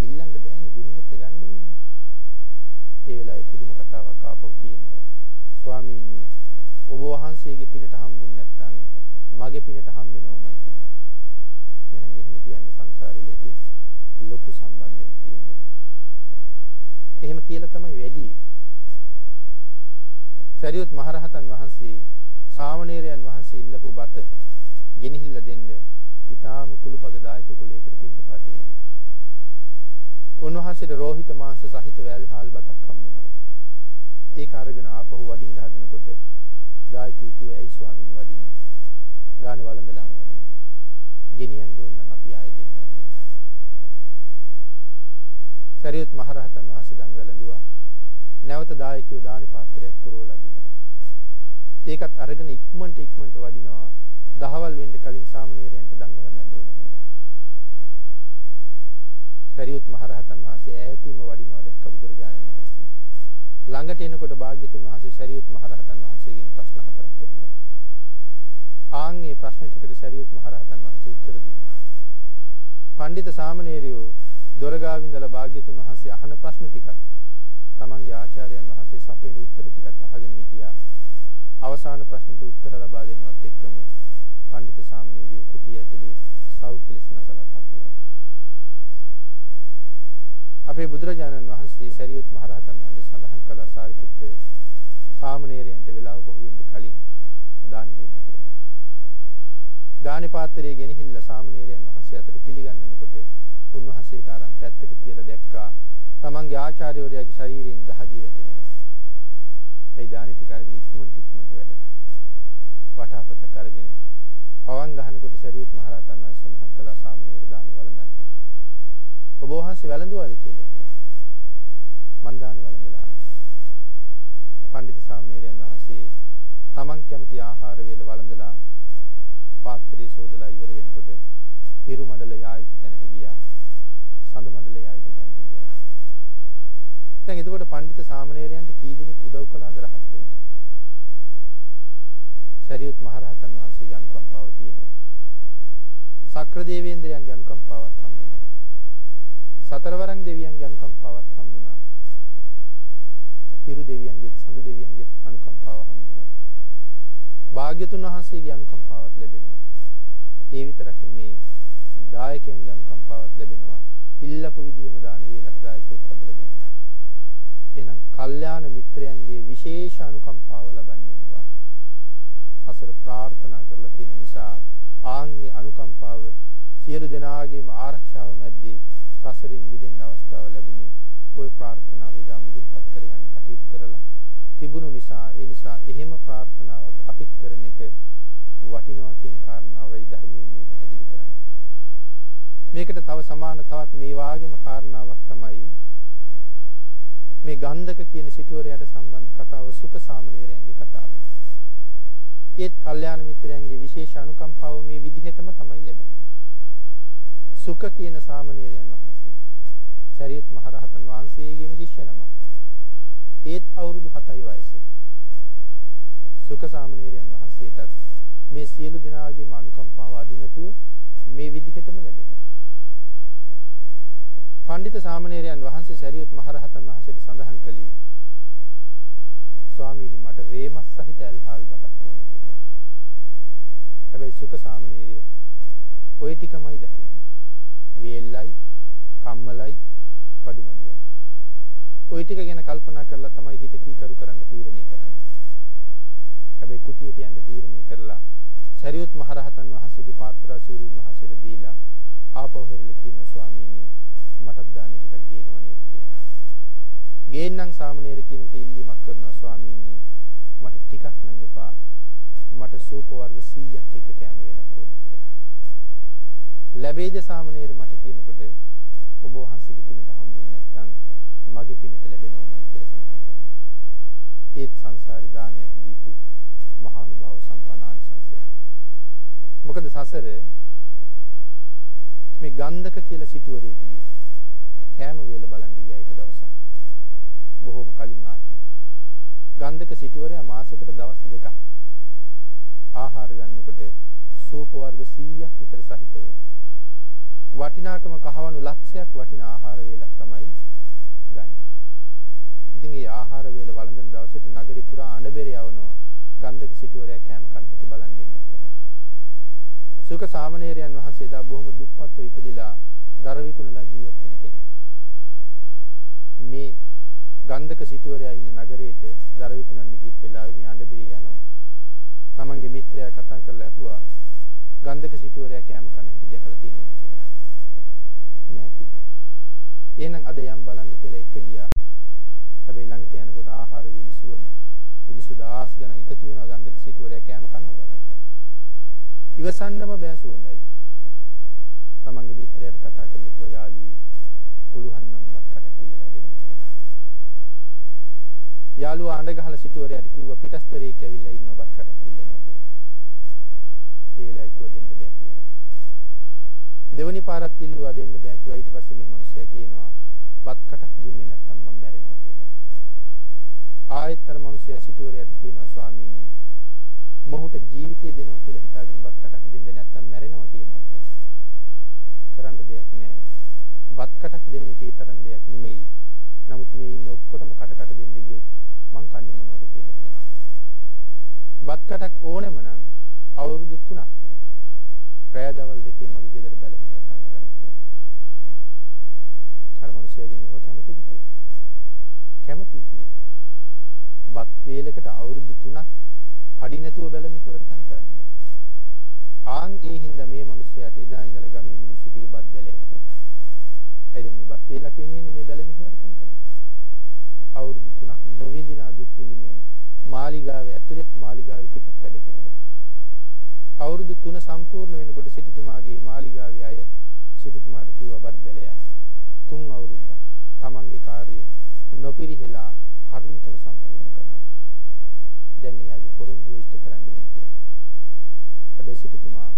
ඉල්ලන්න බෑනේ දුන්නොත් ගන්න වෙන්නේ. ඒ වෙලාවේ පුදුම කතාවක් ආපහු කියනවා. ස්වාමීනි ඔබ වහන්සේගේ පිනට හම්බුනේ නැත්නම් මගේ පිනට හම්බෙනවමයි කිව්වා. එහෙනම් එහෙම කියන්නේ සංසාරේ ලොකු ලොකු සම්බන්ධයක් තියෙනවා. එහෙම කියලා තමයි වැඩි. සරියුත් මහරහතන් වහන්සේ සාමණේරයන් වහන්සේ ඉල්ලපු බත ගෙනහිල්ලා දෙන්න ඊටාම කුළුපග දායක කුලයකට පින්දපාත වෙලියා. උන්වහන්සේට රෝහිත මාංශ සහිත වැල් හාල් බතක් හම්බුණා. ඒක අරගෙන ආපහු වඩින්න හදනකොට දායකයෝ කිව්වා ඇයි ස්වාමීනි වඩින්නේ? ගානේ වළඳලාම වඩින්නේ. ගෙනියන්න ඕන නම් අපි ආයෙ දෙන්නවා කියලා. සරියුත් මහරහතන් වහන්සේ දන් වැළඳුවා. නැවත දායකයෝ දානේ පාත්‍රයක් පුරවලා දුන්නා. ඒකත් අරගෙන ඉක්මනට ඉක්මනට වඩිනවා. දහවල් වෙන්න කලින් සාමණේරයන්ට දන් වළඳන්න ඕනේ කියලා. සරියුත් මහරහතන් වහන්සේ ඈතින්ම වඩිනවා දැක්ක බුදුරජාණන් වහන්සේ. ළඟට එනකොට භාග්‍යතුන් වහන්සේ සරියුත් මහරහතන් වහන්සේගෙන් ප්‍රශ්න හතරක් ඇහුවා. ආන් මේ ප්‍රශ්න ටිකට සරියුත් මහරහතන් වහන්සේ උත්තර දුන්නා. පඬිත සාමණේරයෝ දොරගාවින්දලා භාග්‍යතුන් වහන්සේ අහන ප්‍රශ්න ටිකක් තමන්ගේ ආචාර්යයන් වහන්සේ සපේන උත්තර ටිකත් අහගෙන හිටියා. අවසාන ප්‍රශ්නට උත්තර ලබා දෙනවත් එක්කම පඬිත සාමණේරයෝ කුටිය ඇතුලේ සෞඛ්‍යලෙස නැසලා රහත් වුණා. අපේ බුදුරජාණන් වහන්සේ සරියුත් මහරහතන් වහන්සේ සඳහන් කළා සාරිපුත්ත සාමණේරයන්ට වෙලාව පහු වෙන්න කලින් දානි දෙන්න කියලා. දානි පාත්‍රයේ ගෙනහිල්ලා සාමණේරයන් වහන්සේ අතට පිළිගන්නනකොට උන්වහන්සේ ඒක අරන් පැත්තක තියලා දැක්කා තමන්ගේ ආචාර්යවරයාගේ ශරීරයෙන් දහදිය වැටෙනවා. ඒ දානි ටික අරගෙන ඉක්මනට ඉක්මනට වැඩලා. වටාපතක් අරගෙන පවන් ගහනකොට සරියුත් මහරහතන් වහන්සේ සඳහන් කළා සාමණේර දානි වළඳන්න. ඔබ වහන්සේ වැළඳුවාද කියලා ඇහුවා. මන් දානේ සාමණේරයන් වහන්සේ තමන් කැමති ආහාර වේල වළඳලා පාත්‍රයේ සෝදලා ඉවර වෙනකොට හිරු මඩල යා යුතු තැනට ගියා. සඳ මඩල යා යුතු තැනට ගියා. දැන් එතකොට පඬිත සාමණේරයන්ට කී දෙනෙක් උදව් කළාද රහත් වෙන්න? සරියුත් මහරහතන් වහන්සේගේ අනුකම්පාව තියෙනවා. සක්‍ර දේවේන්ද්‍රයන්ගේ අනුකම්පාවත් හම්බුණා. සතරවරන් දෙවියන්ගේ අනුකම්පාවත් හම්බුණා. හිරු දෙවියන්ගේත් සඳු දෙවියන්ගේත් අනුකම්පාව හම්බුණා. භාග්‍යතුන් වහන්සේගේ අනුකම්පාවත් ලැබෙනවා. ඒ විතරක් නෙමේ දායකයන්ගේ අනුකම්පාවත් ලැබෙනවා. ඉල්ලපු විදියම දාන වේලක් දායකයොත් හදලා දුන්නා. එහෙනම් කල්යාණ මිත්‍රයන්ගේ විශේෂ අනුකම්පාව ලබන්නේවා. සසර ප්‍රාර්ථනා කරලා තියෙන නිසා ආන්ගේ අනුකම්පාව සියලු දෙනාගේම ආරක්ෂාව මැද්දේ සසරින් මිදෙන්න අවස්ථාව ලැබුණේ ওই ප්‍රාර්ථනාව එදා මුදුන්පත් කරගන්න කටයුතු කරලා තිබුණු නිසා ඒ නිසා එහෙම ප්‍රාර්ථනාවක් අපිත් කරන එක වටිනවා කියන කාරණාවයි ධර්මයේ මේ පැහැදිලි කරන්නේ. මේකට තව සමාන තවත් මේ වාගේම කාරණාවක් තමයි මේ ගන්ධක කියන සිටුවරයට සම්බන්ධ කතාව සුඛ සාමණේරයන්ගේ කතාව. ඒත් කල්යාණ මිත්‍රයන්ගේ විශේෂ අනුකම්පාව මේ විදිහටම තමයි ලැබෙන්නේ. සුඛ කියන සාමණේරයන් වහන්සේ. සරියුත් මහරහතන් වහන්සේගේම ශිෂ්‍ය නම. ඒත් අවුරුදු 7යි වයස. සුඛ සාමණේරයන් වහන්සේටත් මේ සියලු දෙනාගේම අනුකම්පාව අඩු නැතුව මේ විදිහටම ලැබෙනවා. පඬිත සාමණේරයන් වහන්සේ සරියුත් මහරහතන් වහන්සේට සඳහන් කළේ ස්වාමීනි මට රේමස් සහිත ඇල්හාල් බතක් ඕනේ කියලා. හැබැයි සුඛ සාමණේරිය ඔය ටිකමයි දකින්නේ. වේල්ලයි, කම්මලයි, පඩුමඩුවයි. ওই ටික ගැන කල්පනා කරලා තමයි හිත කීකරු කරන්න තීරණය කරන්නේ. හැබැයි කුටියට යන්න තීරණය කරලා සරියුත් මහරහතන් වහන්සේගේ පාත්‍රා සිවුරුන් වහන්සේට දීලා ආපහු හැරිලා කියනවා ස්වාමීනි මටත් දානි ටිකක් ගේනව නේද කියලා. ගේන්නම් සාමණේර කියනකොට ඉල්ලීමක් කරනවා ස්වාමීනි මට ටිකක් නම් එපා. මට සූප වර්ග 100ක් එක කැම වේලක් ඕනේ කියලා. ලැබෙයිද සාමණේර මට කියනකොට ඔබ වහන්සේගේ පිනට හම්බුනේ නැත්නම් මගේ පිනට ලැබෙනවමයි කියලා සඳහන් කරනවා. ඒත් සංසාරي දානයක් දීපු මහානුභාව සම්පන්නානිසංසයක්. මොකද සසර මේ ගන්ධක කියලා සිටුවරයෙකුගේ කෑම වේල බලන්න ගියා එක දවසක්. බොහෝම කලින් ආත්මෙක. ගන්ධක සිටුවරයා මාසෙකට දවස් දෙකක් ආහාර ගන්නකොට සූප වර්ග 100ක් විතර සහිතව වටිනාකම කහවණු ලක්ෂයක් වටින ආහාර වේලක් තමයි ගන්න. ඉතින් මේ ආහාර වේල වළඳන දවසේට නගරේ පුරා අඬබෙර යවනවා. ගන්ධක සිටුවරයා කැම කන හැටි බලන් ඉන්න කියලා. සුඛ සාමණේරයන් වහන්සේ දා බොහොම දුප්පත්ව ඉපදිලා දර විකුණලා ජීවත් වෙන කෙනෙක්. මේ ගන්ධක සිටුවරයා ඉන්න නගරේට දර විකුණන්න ගිය වෙලාවේ මේ අඬබෙර යනවා. තමන්ගේ මිත්‍රයා කතා කරලා ඇහුවා ගන්ධක සිටුවරයා කැම කන හැටි දැකලා තියෙනවද කියලා. නෑ කිව්වා. එහෙනම් අද යම් බලන්න කියලා එක්ක ගියා. හැබැයි ළඟට යනකොට ආහාර වේලි සුවඳ. මිනිස්සු දහස් ගණන් එකතු වෙනවා ගන්ධක සිටුවරයා කැම කනවා බලන්න. ඉවසන්නම බෑ සුවඳයි. තමන්ගේ මිත්‍රයාට කතා කරලා කිව්වා යාළුවී පුළුවන් නම් බත් කටක් ඉල්ලලා දෙන්න කියලා. යාළුවා අඬ ගහලා සිටුවරයාට කිව්වා පිටස්තරයෙක් ඇවිල්ලා ඉන්නවා බත් කටක් ඉල්ලනවා කියලා. ඒ වෙලාවයි කිව්වා දෙන්න බෑ කියලා. දෙවනි පාරත් ඉල්ලුවා දෙන්න බෑ කිව්වා ඊට පස්සේ මේ මිනිසයා කියනවා බත් කටක් දුන්නේ නැත්නම් මම මැරෙනවා කියලා. ආයෙත් අර මිනිසයා සිටුවරයාට කියනවා ස්වාමීනි මොහුට ජීවිතය දෙනවා කියලා හිතාගෙන බත් කටක් දෙන්න නැත්නම් මැරෙනවා කියනවා කියලා. කරන්න දෙයක් නැහැ. බත් කටක් දෙන එකේ තරම් දෙයක් නෙමෙයි. නමුත් මේ ඉන්න ඔක්කොටම කට කට දෙන්න ගියොත් මං කන්නේ මොනවද කියලා හිතුවා. බත් කටක් ඕනෙම නම් අවුරුදු 3ක් රෑ දවල් දෙකේ මගේ ගෙදර බැල මෙහෙවකම් කරන්න කිව්වා. අර මිනිහයාගෙන් ඒව කැමතිද කියලා. කැමති කිව්වා. බත් වේලකට අවුරුදු 3ක් පඩි නැතුව බැල මෙහෙවකම් කරන්න. ආන් ඒ හින්දා මේ මිනිහයාට එදා ඉඳලා ගමේ මිනිස්සු කී බත් බැලේ කියලා. එද මේ බත් වේලක් වෙනුවෙන් මේ බැල මෙහෙවකම් කරන්නේ. අවුරුදු 3ක් නොවිඳිනා දුක් විඳින්මින් මාලිගාවේ ඇතුළේ මාලිගාවේ පිටත් වැඩ කෙරුවා. අවුරුදු 3 සම්පූර්ණ වෙනකොට සිටුතුමාගේ මාලිගාවේ අය සිටුතුමාට කිව්වා බත් බැලයා. තුන් අවුරුද්දක් තමන්ගේ කාර්යය නොපිරිහෙලා හරියටම සම්පූර්ණ කළා. දැන් එයාගේ පොරොන්දුව ඉෂ්ට කරන්න වෙයි කියලා. හැබැයි සිටුතුමා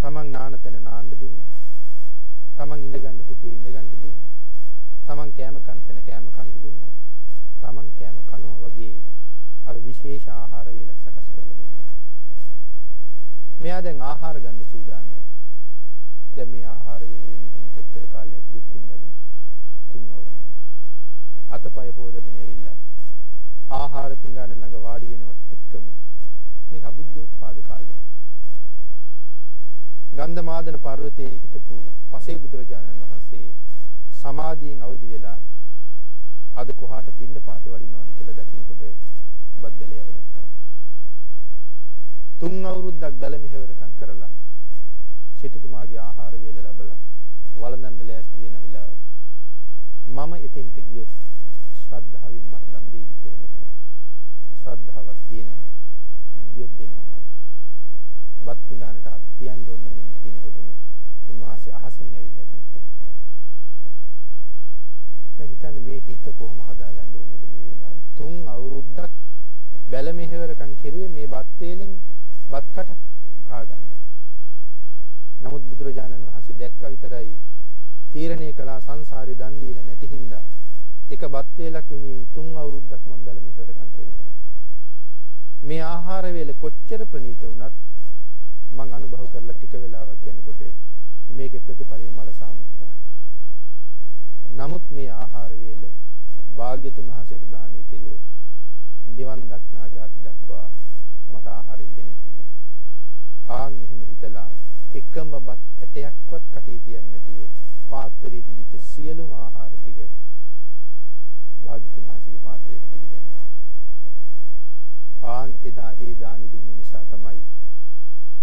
තමන් නාන තැන නාන්න දුන්නා. තමන් ඉඳ ගන්න පුටුවේ ඉඳ ගන්න දුන්නා. තමන් කෑම කන තැන කෑම කන්න දුන්නා. තමන් කෑම කනවා වගේ අර විශේෂ ආහාර වේලක් සකස් කරලා දුන්නා. මෙයා දැන් ආහාර ගන්න සූදානම්. දැන් මේ ආහාර වේල වෙනුකින් කොච්චර කාලයක් දුක් විඳද? තුන් අවුරුද්දක්. අතපය හොදගෙන ඇවිල්ලා ආහාර පිඟාන ළඟ වාඩි වෙනවත් එක්කම මේක අබුද්ධෝත්පාද කාලය. ගන්ධමාදන පර්වතයේ හිටපු පසේ බුදුරජාණන් වහන්සේ සමාධියෙන් අවදි වෙලා අද කොහාට පින්න පාතේ වඩිනවද කියලා දකිනකොට බත් බැලේව දැක්කා. තුන් අවුරුද්දක් බැල මෙහෙවරකම් කරලා සිටුතුමාගේ ආහාර වේල ලැබලා වළඳන්න ලෑස්ති වෙන වෙලාව මම එතෙන්ට ගියොත් ශ්‍රද්ධාවෙන් මට දන් දෙයිද කියලා බැලුවා. ශ්‍රද්ධාවක් තියෙනවා ගියොත් දෙනවමයි. බත් පිඟානට අත තියන්න ඕන මෙන්න කියනකොටම උන්වහන්සේ අහසින් ඇවිල්ලා එතන හිටියා. දැන් හිතන්නේ මේ හිත කොහොම හදාගන්න ඕනේද මේ වෙලාවේ? තුන් අවුරුද්දක් බැල මෙහෙවරකම් කෙරුවේ මේ බත් වේලෙන් බත් කට කා ගන්න. නමුත් බුදුරජාණන් වහන්සේ දැක්ක විතරයි තීරණය කළා සංසාරේ දන් දීලා නැති හින්දා එක බත් වේලක් වෙනින් තුන් අවුරුද්දක් මම බැල මෙහෙවරකම් කෙරුවා. මේ ආහාර වේල කොච්චර ප්‍රණීත වුණත් මං අනුභව කරලා ටික වෙලාවක් යනකොට මේකේ ප්‍රතිඵලය මල සාමුත්‍රා. නමුත් මේ ආහාර වේල භාග්‍යතුන් වහන්සේට දානය කෙරුවොත් නිවන් දක්නා જાති දක්වා මට ආහාර ඉගෙන නැති. ආන් එහෙම හිතලා එකම බත් ඇටයක්වත් කටේ තියන්නේ නැතුව පාත්‍රයේ තිබිච්ච සියලුම ආහාර ටික භාග්‍යතුන් වහන්සේගේ පාත්‍රයට පිළිගන්නවා. ආන් එදා ඒ දානි දුන්න නිසා තමයි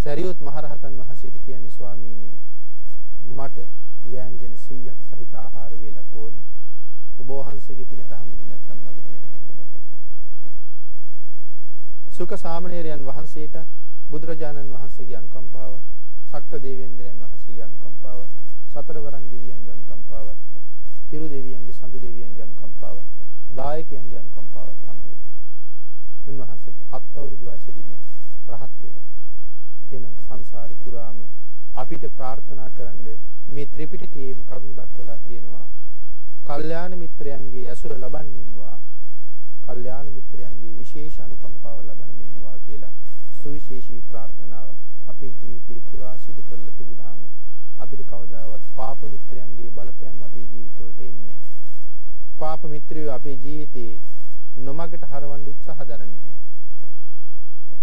සරියුත් මහරහතන් වහන්සේට කියන්නේ ස්වාමීනි මට ව්‍යංජන 100ක් සහිත ආහාර වේලක් ඕනේ. ඔබ වහන්සේගේ පිනට හම්බුනේ නැත්නම් මගේ පිනට හම්බෙනවා කියලා. සුඛ සාමණේරයන් වහන්සේට බුදුරජාණන් වහන්සේගේ අනුකම්පාවත්, සක්‍ර දේවේන්ද්‍රයන් වහන්සේගේ අනුකම්පාවත්, සතරවරන් දෙවියන්ගේ අනුකම්පාවත්, හිරු දෙවියන්ගේ සඳු දෙවියන්ගේ අනුකම්පාවත්, දායකයන්ගේ අනුකම්පාවත් හම්බ වෙනවා. උන්වහන්සේත් හත් අවුරුදු වයසේදීම රහත් වෙනවා. එහෙනම් සංසාරේ පුරාම අපිට ප්‍රාර්ථනා කරන්න මේ ත්‍රිපිටකයේම කරුණු දක්වලා තියෙනවා. කල්යාණ මිත්‍රයන්ගේ ඇසුර ලබන්නේම්වා. කල්යාණ මිත්‍රයන්ගේ විශේෂ අනුකම්පාව ලබන්නේම්වා කියලා සුවිශේෂී ප්‍රාර්ථනාව අපේ ජීවිතේ පුරා සිදු කරලා තිබුණාම අපිට කවදාවත් පාප මිත්‍රයන්ගේ බලපෑම් අපේ ජීවිතවලට එන්නේ පාප මිත්‍රයෝ අපේ ජීවිතේ නොමගට හරවන්න උත්සාහ දරන්නේ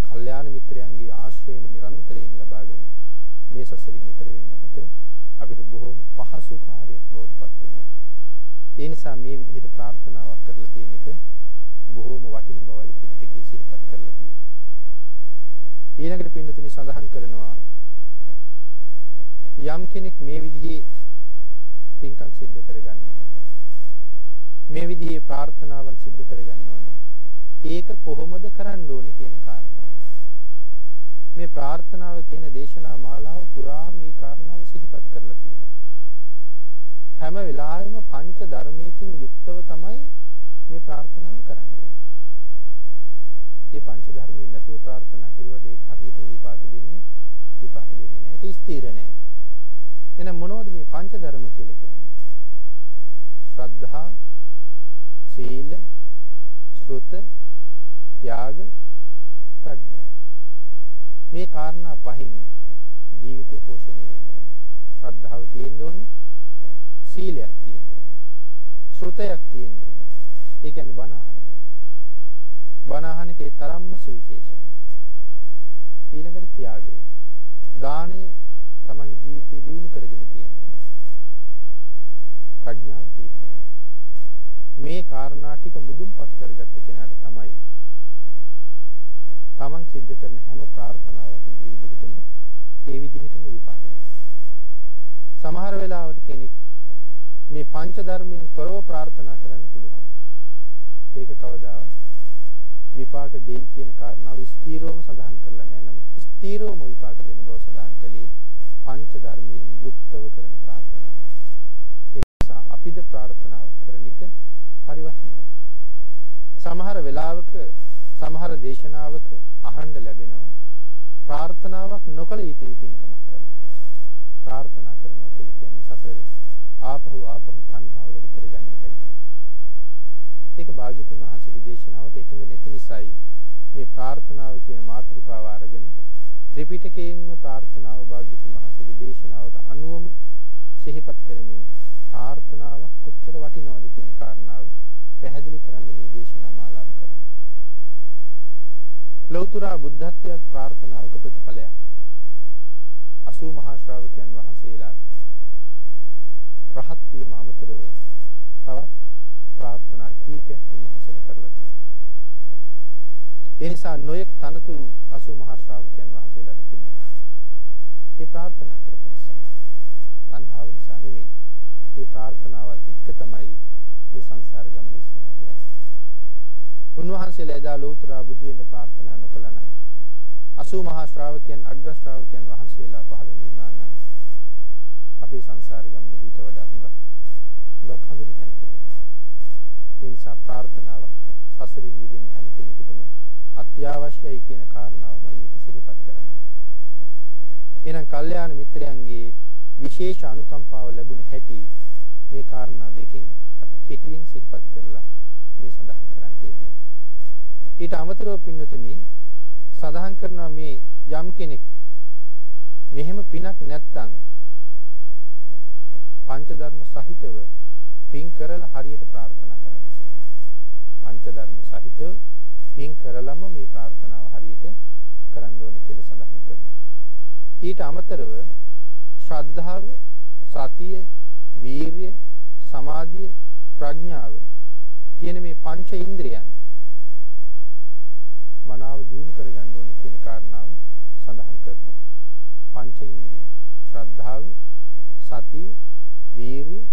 කල්යාණ මිත්‍රයන්ගේ ආශ්‍රයම නිරන්තරයෙන් ලබාගෙන මේ සසරින් එතර වෙන්නකොට අපිට බොහොම පහසු කාර්යයක් බවට පත් වෙනවා. ඒ නිසා මේ විදිහට ප්‍රාර්ථනාවක් කරලා තියෙන එක බොහොම වටින බවයි ත්‍රිපිටකයේ සිහිපත් කරලා තියෙන්නේ. ඊළඟට පින්නතුනි සඳහන් කරනවා යම් කෙනෙක් මේ විදිහේ පින්කම් සිද්ධ කරගන්නවා. මේ විදිහේ ප්‍රාර්ථනාවන් සිද්ධ කරගන්නවා නම් ඒක කොහොමද කරන්න ඕනි කියන කාරණාව. මේ ප්‍රාර්ථනාව කියන දේශනා මාලාව පුරා මේ කාරණාව සිහිපත් කරලා තියෙනවා. හැම වෙලාවෙම පංච ධර්මයකින් යුක්තව තමයි මේ ප්‍රාර්ථනාව කරන්න ඕනේ. මේ පංච ධර්මයෙන් නැතුව ප්‍රාර්ථනා කරුවට ඒක හරියටම විපාක දෙන්නේ විපාක දෙන්නේ නැහැ. ඒක ස්ථිර නැහැ. එහෙනම් මොනවද මේ පංච ධර්ම කියලා කියන්නේ? ශ්‍රද්ධා, සීල, ශ්‍රුත, ත්‍යාග, ප්‍රඥා. මේ කාරණා පහෙන් ජීවිතය පෝෂණය වෙන්න ඕනේ. ශ්‍රද්ධාව තියෙන්න ඕනේ. සීලයක් තියෙන්න ඕනේ. ශ්‍රුතයක් තියෙන්න ඕනේ. ඒ කියන්නේ බණ අහන්න ඕනේ. බණ අහන එකේ තරම්ම සුවිශේෂයි. ඊළඟට ත්‍යාගය. දානය තමන්ගේ ජීවිතේ දියුණු කරගෙන තියෙන්න ඕනේ. ප්‍රඥාව තියෙන්න ඕනේ. මේ කාරණා ටික මුදුන්පත් කරගත්ත කෙනාට තමයි තමන් සිද්ධ කරන හැම ප්‍රාර්ථනාවක්ම ඒ විදිහටම ඒ විදිහටම විපාක දෙන්නේ. සමහර වෙලාවට කෙනෙක් මේ පංච ධර්මයෙන් තොරව ප්‍රාර්ථනා කරන්න පුළුවන්. ඒක කවදාවත් විපාක දෙයි කියන කාරණාව ස්ථීරවම සඳහන් කරලා නැහැ. නමුත් ස්ථීරවම විපාක දෙන බව සඳහන් කළේ පංච ධර්මයෙන් යුක්තව කරන ප්‍රාර්ථනාවයි. ඒ නිසා අපිද ප්‍රාර්ථනාවක් කරන එක හරි වටිනවා. සමහර වෙලාවක සමහර දේශනාවක අහන්න ලැබෙනවා ප්‍රාර්ථනාවක් නොකළ යුතුයි පින්කමක් කරලා. ප්‍රාර්ථනා කරනවා කියලා කියන්නේ සසර ආපහු ආපහු තණ්හාව වැඩි කරගන්න එකයි කියලා. ඒක භාග්‍යතුන් වහන්සේගේ දේශනාවට එකඟ නැති නිසායි මේ ප්‍රාර්ථනාව කියන මාතෘකාව අරගෙන ත්‍රිපිටකයෙන්ම ප්‍රාර්ථනාව භාග්‍යතුන් වහන්සේගේ දේශනාවට අනුවම සිහිපත් කරමින් ප්‍රාර්ථනාවක් කොච්චර වටිනවද කියන කාරණාව පැහැදිලි කරන්න මේ දේශනා මාලාව කරන්නේ. ලෞතර බුද්ධත්වයට ප්‍රාර්ථනාවක ප්‍රතිඵලයක්. 80 මහා ශ්‍රාවකයන් වහන්සේලා රහත් වීම අමතරව තවත් ප්‍රාර්ථනා කීපයක් උන්වහන්සේලා කරලා තියෙනවා. ඒ නිසා නොයෙක් තනතුරු 80 මහා ශ්‍රාවකයන් වහන්සේලාට තිබුණා. ඒ ප්‍රාර්ථනා කරපු නිසා. තණ්හාව නිසා නෙවෙයි. ඒ ප්‍රාර්ථනාවල් එක්ක තමයි මේ සංසාර ගමන ඉස්සරහට යන්නේ. උන්වහන්සේලා එදා ලෞතර බුදු වෙන්න ප්‍රාර්ථනා නොකළා නම් 80 මහා ශ්‍රාවකයන් අග්‍ර ශ්‍රාවකයන් වහන්සේලා පහළ නුණා නම් අපේ සංසාර ගමන ඊට වඩා හුඟක් හුඟක් අඳුරු තැනකට යනවා. ඒ නිසා ප්‍රාර්ථනාවක් සසරින් මිදෙන්න හැම කෙනෙකුටම අත්‍යවශ්‍යයි කියන කාරණාවමයි ඒක සිහිපත් කරන්නේ. එහෙනම් කල්යාණ මිත්‍රයන්ගේ විශේෂ අනුකම්පාව ලැබුණ හැටි මේ කාරණා දෙකෙන් අපි කෙටියෙන් සිහිපත් කරලා මේ සඳහන් කරන්න යෙදුනේ. ඊට අමතරව පින්නතුනි සඳහන් කරනවා මේ යම් කෙනෙක් මෙහෙම පිනක් නැත්තම් පංච ධර්ම සහිතව පින් කරලා හරියට ප්‍රාර්ථනා කරන්න කියලා. පංච ධර්ම සහිතව පින් කරලම මේ ප්‍රාර්ථනාව හරියට කරන්න ඕනේ කියලා සඳහන් කරනවා. ඊට අමතරව ශ්‍රද්ධාව, සතිය, වීරිය, සමාධිය, ප්‍රඥාව කියන මේ පංච ඉන්ද්‍රියන් මනාව දියුණු කරගන්න ඕනේ කියන කාරණාව සඳහන් කරනවා. පංච ඉන්ද්‍රිය ශ්‍රද්ධාව, සතිය, වීරිය,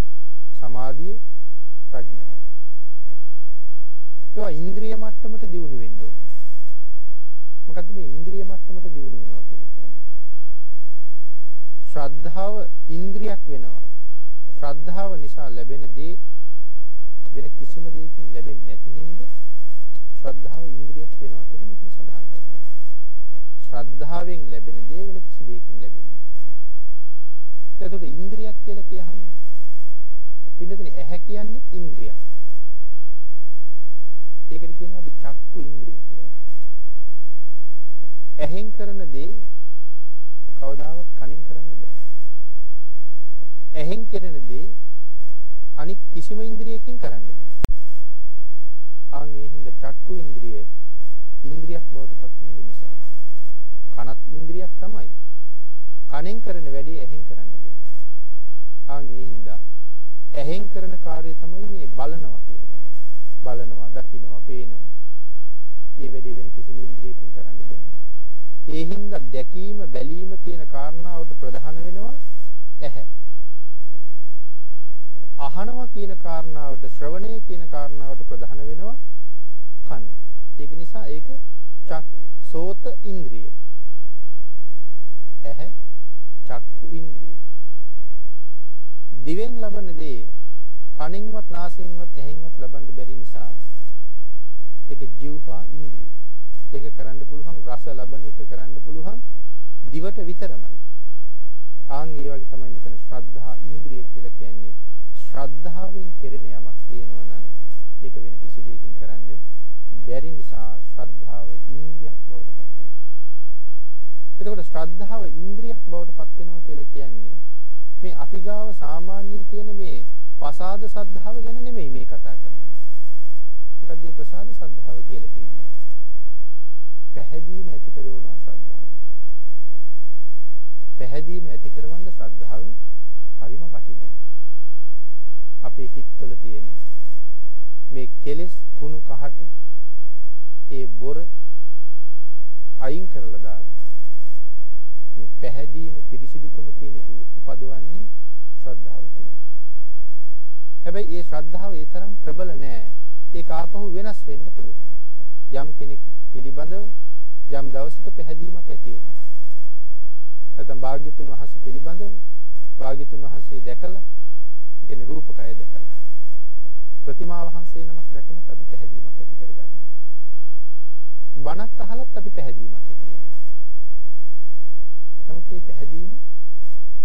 සමාධිය, ප්‍රඥාව. ඒවා ඉන්ද්‍රිය මට්ටමට දියුණු වෙන්න ඕනේ. මොකද්ද මේ ඉන්ද්‍රිය මට්ටමට දියුණු වෙනවා කියලා කියන්නේ? ශ්‍රද්ධාව ඉන්ද්‍රියක් වෙනවා. ශ්‍රද්ධාව නිසා ලැබෙන දේ වෙන කිසිම දෙයකින් ලැබෙන්නේ නැති හින්දා ශ්‍රද්ධාව ඉන්ද්‍රියක් වෙනවා කියලා මෙතන සඳහන් කරනවා. ශ්‍රද්ධාවෙන් ලැබෙන දේ වෙන කිසි දෙයකින් ලැබෙන්නේ නැහැ. එතකොට ඉන්ද්‍රියක් කියලා කියහම පින්නතනේ ඇහැ කියන්නේ ඉන්ද්‍රියක්. ඒකට කියනවා අපි චක්කු ඉන්ද්‍රිය කියලා. ඇහෙන් කරන දේ කවදාවත් කනින් කරන්න බෑ. ඇහෙන් කරන දේ අනික් කිසිම ඉන්ද්‍රියකින් කරන්න බෑ. ආන් ඒ හින්දා චක්කු ඉන්ද්‍රිය ඉන්ද්‍රියක් බවට පත් වෙන්නේ නිසා. කනත් ඉන්ද්‍රියක් තමයි. කනෙන් කරන වැඩේ ඇහෙන් කරන්න බෑ. ආන් ඒ හින්දා ඇහෙන් කරන කාර්යය තමයි මේ බලනවා කියන්නේ. බලනවා, දකින්නවා, පේනවා. ඒ වැඩේ වෙන කිසිම ඉන්ද්‍රියකින් කරන්න බෑ. ඒ හින්දා දැකීම, බැලීම කියන කාරණාවට ප්‍රධාන වෙනවා ඇහැ. අහනවා කියන කාරණාවට ශ්‍රවණය කියන කාරණාවට ප්‍රධාන වෙනවා කන. ඒක නිසා ඒක චක් සෝත ඉන්ද්‍රිය. ඇහැ චක්කු ඉන්ද්‍රිය. දිවෙන් ලබන දේ කනින්වත් නාසයෙන්වත් ඇහෙන්වත් ලබන්න බැරි නිසා ඒක ජීවහා ඉන්ද්‍රිය. ඒක කරන්න පුළුවන් රස ලබන එක කරන්න පුළුවන් දිවට විතරමයි. ආන් ඒ වගේ තමයි මෙතන ශ්‍රද්ධා ඉන්ද්‍රිය කියලා කියන්නේ. ශ්‍රද්ධාවෙන් කෙරෙන යමක් තියෙනවා නම් ඒක වෙන කිසි දෙයකින් කරන්න බැරි නිසා ශ්‍රද්ධාව ඉන්ද්‍රියක් බවට පත් වෙනවා. එතකොට ශ්‍රද්ධාව ඉන්ද්‍රියක් බවට පත් වෙනවා කියලා කියන්නේ මේ අපි ගාව සාමාන්‍යයෙන් තියෙන මේ ප්‍රසාද සද්ධාව ගැන නෙමෙයි මේ කතා කරන්නේ. මොකක්ද මේ ප්‍රසාද සද්ධාව කියලා කියන්නේ? පැහැදීම ඇති කරනවා ශ්‍රද්ධාව. පැහැදීම ඇති කරවන්න ශ්‍රද්ධාව හරිම වටිනවා. අපේ හිතවල තියෙන මේ කෙලෙස් කුණු කහට ඒ බොර අයින් කරලා දාලා මේ පැහැදීම පිරිසිදුකම කියන එක උපදවන්නේ ශ්‍රද්ධාව තුළින්. හැබැයි ඒ ශ්‍රද්ධාව ඒ තරම් ප්‍රබල නෑ. ඒක ආපහු වෙනස් වෙන්න පුළුවන්. යම් කෙනෙක් පිළිබඳව යම් දවසක පැහැදීමක් ඇති වුණා. නැත්නම් භාග්‍යතුන් වහන්සේ පිළිබඳව භාග්‍යතුන් වහන්සේ දැකලා කියන්නේ රූපකය දැකලා ප්‍රතිමා වහන්සේ නමක් දැකලා අපි පැහැදීමක් ඇති කරගන්නවා. බණක් අහලත් අපි පැහැදීමක් ඇති වෙනවා. නමුත් මේ පැහැදීම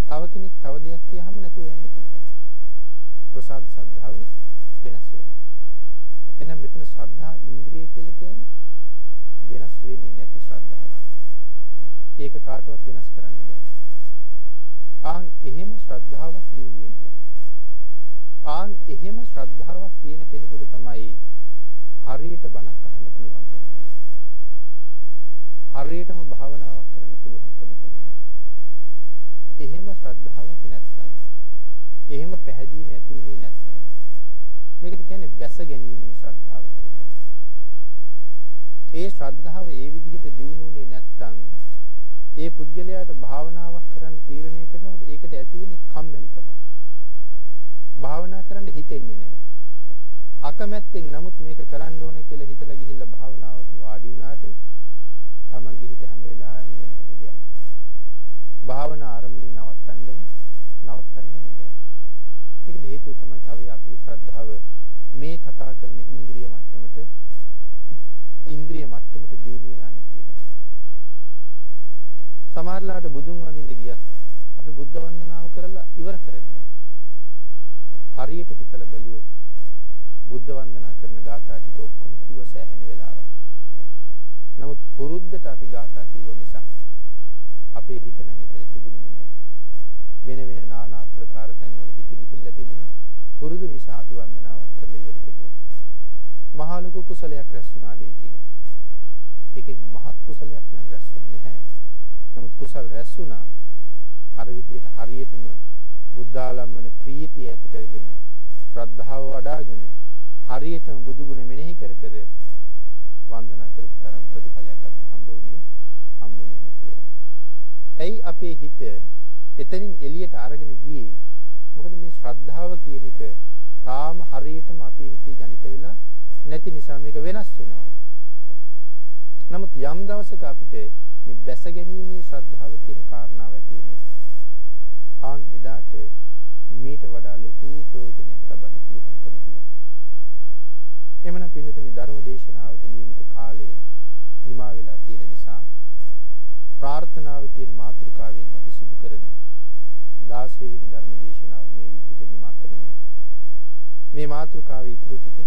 තව කෙනෙක් තව දෙයක් කියහම නැතුව යන්න පුළුවන්. ප්‍රසාද ශ්‍රද්ධාව වෙනස් වෙනවා. එහෙනම් මෙතන ශ්‍රද්ධා ඉන්ද්‍රිය කියලා කියන්නේ වෙනස් වෙන්නේ නැති ශ්‍රද්ධාවක්. ඒක කාටවත් වෙනස් කරන්න බෑ. ආන් එහෙම ශ්‍රද්ධාවක් දියුණු වෙන්න ඕනේ. ආන් එහෙම ශ්‍රද්ධාවක් තියෙන කෙනෙකුට තමයි හරියට බණක් අහන්න පුළුවන්කම තියෙන්නේ. හරියටම භාවනාවක් කරන්න පුළුවන්කම තියෙන්නේ. එහෙම ශ්‍රද්ධාවක් නැත්තම් එහෙම පැහැදීම ඇති වුණේ නැත්තම් මේකට කියන්නේ බැස ගැනීමේ ශ්‍රද්ධාව කියලා. ඒ ශ්‍රද්ධාව ඒ විදිහට දියුණුුනේ නැත්තම් ඒ පුජ්‍යලයාට භාවනාවක් කරන්න තීරණය කරනකොට ඒකට ඇති වෙන්නේ කම්මැලිකම. භාවනා කරන්න හිතෙන්නේ නැහැ. අකමැත්තෙන් නමුත් මේක කරන්න ඕනේ කියලා හිතලා ගිහිල්ලා භාවනාවට වාඩි වුණාට තමන්ගේ හිත හැම වෙලාවෙම වෙන කොහෙද යනවා. භාවනා ආරමුණේ නවත්තන්නම නවත්තන්නම බෑ. ඒකට හේතුව තමයි තව අපේ ශ්‍රද්ධාව මේ කතා කරන ඉන්ද්‍රිය මට්ටමට ඉන්ද්‍රිය මට්ටමට දියුණු වෙලා නැති එක. සමහරලාට බුදුන් වඳින්න ගියත් අපි බුද්ධ වන්දනාව කරලා ඉවර කරනවා. හරියට හිතලා බැලුවොත් බුද්ධ වන්දනා කරන ගාථා ටික ඔක්කොම කිව්ව සෑහෙන වෙලාවක්. නමුත් පුරුද්දට අපි ගාථා කිව්ව මිසක් අපේ හිත නම් එතන තිබුණෙම නැහැ. වෙන වෙන নানা ආකාර තැන්වල හිත ගිහිල්ලා තිබුණා. පුරුදු නිසා අපි වන්දනාවක් කරලා ඉවර කෙරුවා. මහා ලොකු කුසලයක් රැස් වුණා දෙයකින්. ඒකේ මහත් කුසලයක් නම් රැස්ුනේ නැහැ. නමුත් කුසල් රැස් වුණා අර විදියට හරියටම බුද්ධාලම්බන ප්‍රීතිය ඇති කරගෙන ශ්‍රද්ධාව වඩ아가න හරියටම බුදු ගුණ මෙනෙහි කර කර වන්දනා කරපු තරම් ප්‍රතිඵලයක් අපිට හම්බ වුණේ හම්බුනේ නැති වෙනවා. ඇයි අපේ හිත එතනින් එළියට අරගෙන ගියේ? මොකද මේ ශ්‍රද්ධාව කියන එක තාම හරියටම අපේ හිතේ ජනිත වෙලා නැති නිසා මේක වෙනස් වෙනවා. නමුත් යම් දවසක අපිට මේ බැස ගැනීමේ ශ්‍රද්ධාව කියන කාරණාව ඇති වුණොත් ආන් එදාට මීට වඩා ලොකු ප්‍රයෝජනයක් ලබන්න පුළුවන්කම තියෙනවා. එමනම් පින්නතුනි ධර්ම දේශනාවට නියමිත කාලය නිමා වෙලා තියෙන නිසා ප්‍රාර්ථනාව කියන මාතෘකාවෙන් අපි සිදු කරන 16 වෙනි ධර්ම දේශනාව මේ විදිහට නිමා කරමු. මේ මාතෘකාවේ ඉතුරු ටික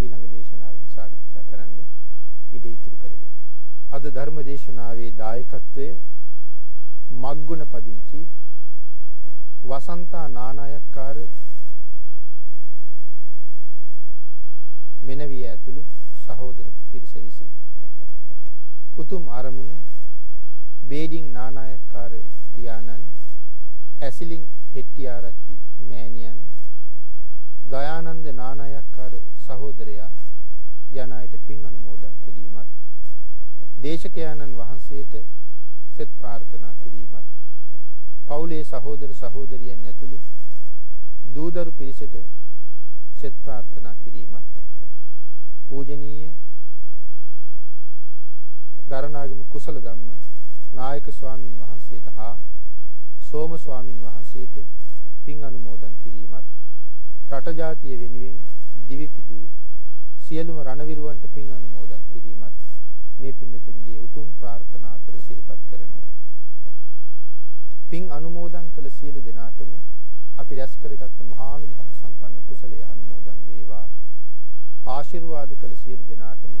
ඊළඟ දේශනාවෙන් සාකච්ඡා කරන්න ඉඩ ඉතුරු කරගෙන. අද ධර්ම දේශනාවේ දායකත්වය මග්ගුණ පදිංචි වසන්තා නානායක්කාර මෙනවිය ඇතුළු සහෝදර පිරිස විසින් උතුම් අරමුණ බේඩිං නානායක්කාර පියාණන් ඇසිලින් හෙට්ටිආරච්චි මෑණියන් දයානන්ද නානායක්කාර සහෝදරයා යන අයට පින් අනුමෝදන් කිරීමත් දේශකයන්න් වහන්සේට සෙත් ප්‍රාර්ථනා කිරීමත් පවුලේ සහෝදර සහෝදරියන් ඇතුළු දූදරු පිරිසට සෙත් ප්‍රාර්ථනා කිරීමත් පූජනීය ගරණාගම කුසල ධම්ම නායක ස්වාමින් වහන්සේට හා සෝම ස්වාමින් වහන්සේට පින් අනුමෝදන් කිරීමත් රට ජාතිය වෙනුවෙන් දිවිපිදු සියලුම රණවිරුවන්ට පින් අනුමෝදන් කිරීමත් මේ පින්නතුන්ගේ උතුම් ප්‍රාර්ථනා අතර සිහිපත් කරනවා. පින් අනුමෝදන් කළ සියලු දෙනාටම අපි රැස් කරගත් මහානුභාව සම්පන්න කුසලයේ අනුමෝදන් වේවා. ආශිර්වාද කළ සියලු දෙනාටම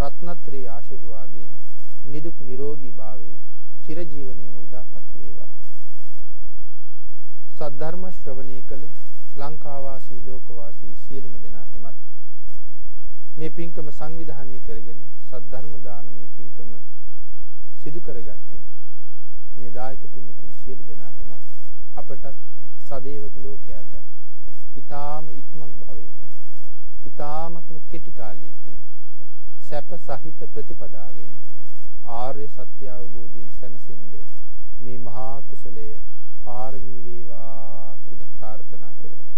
රත්නත්‍රී ආශිර්වාදයෙන් නිදුක් නිරෝගී භාවයේ චිරජීවනයේම උදාපත් වේවා. සද්ධර්ම ශ්‍රවණය කළ ලංකාවාසී ලෝකවාසී සියලුම දෙනාටමත් මේ පින්කම සංවිධානය කරගෙන සද්ධර්ම දානමේ පින්කම සිදු කරගත්ත මේ දායක පින්තුන් සියලු දෙනාටම අපටත් සදේවක ලෝකයට ඊ타ම ඉක්මන් භවයක ඊ타මත්ම කෙටි කාලයකින් සැප සහිත ප්‍රතිපදාවෙන් ආර්ය සත්‍ය අවබෝධයෙන් සැනසෙන්නේ මේ මහා කුසලය පාරමී වේවා කියලා ප්‍රාර්ථනා කරමි.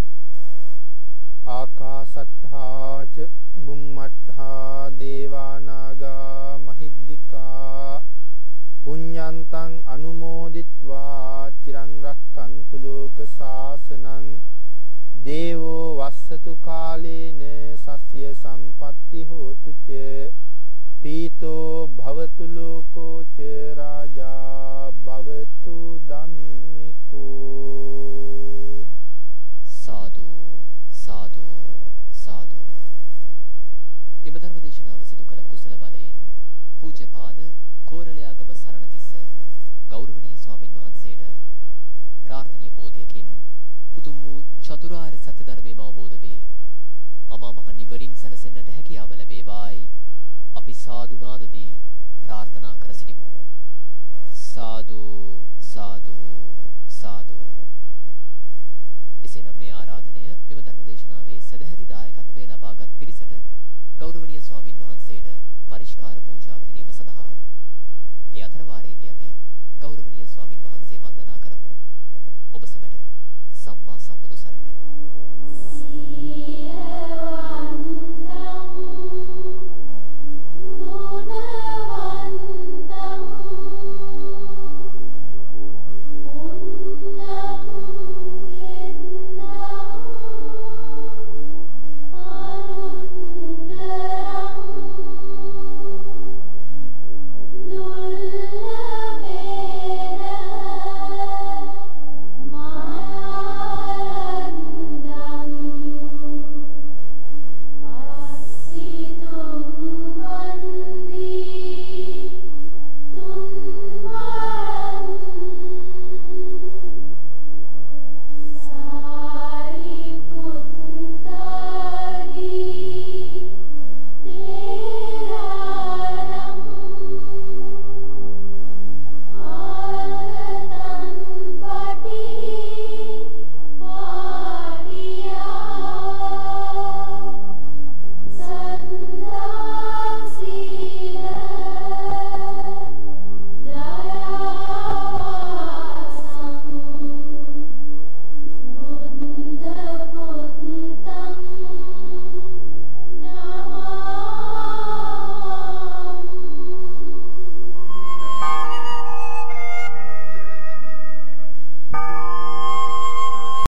ආකාසට්ඨාච බුම්මට්ඨා දේවානාගා මහිද්దికා පුඤ්ඤන්තං අනුමෝදිත්වා චිරං රක්칸තු ලෝක සාසනං දේවෝ වස්සතු කාලේන සස්්‍ය සම්පatti හෝතු ච පීතෝ භවතු ලෝකෝ ච රාජා භවතු ධම්මිකෝ සාදු සාදු සාදු. එම ධර්ම දේශනාව සිදු කළ කුසල බලයෙන් පූජ්‍යපාද කෝරළයාගම සරණතිස්ස ගෞරවනීය ස්වාමින් වහන්සේට ප්‍රාර්ථනීය බෝධියකින් උතුම් වූ චතුරාර්ය සත්‍ය ධර්මයම අවබෝධ වේ. අමා මහ නිවනින් සැනසෙන්නට හැකියාව ලැබේවායි අපි සාදු නාදදී ප්‍රාර්ථනා කර සිටිමු. සාදු සාදු සාදු එසේනම් මේ ආරාධනය මෙම ධර්මදේශනාවේ සදැහැති දායකත්වය ලබාගත් පිරිසට ගෞරවනීය ස්වාමින් වහන්සේට පරිස්කාර පූජා කිරීම గత వారి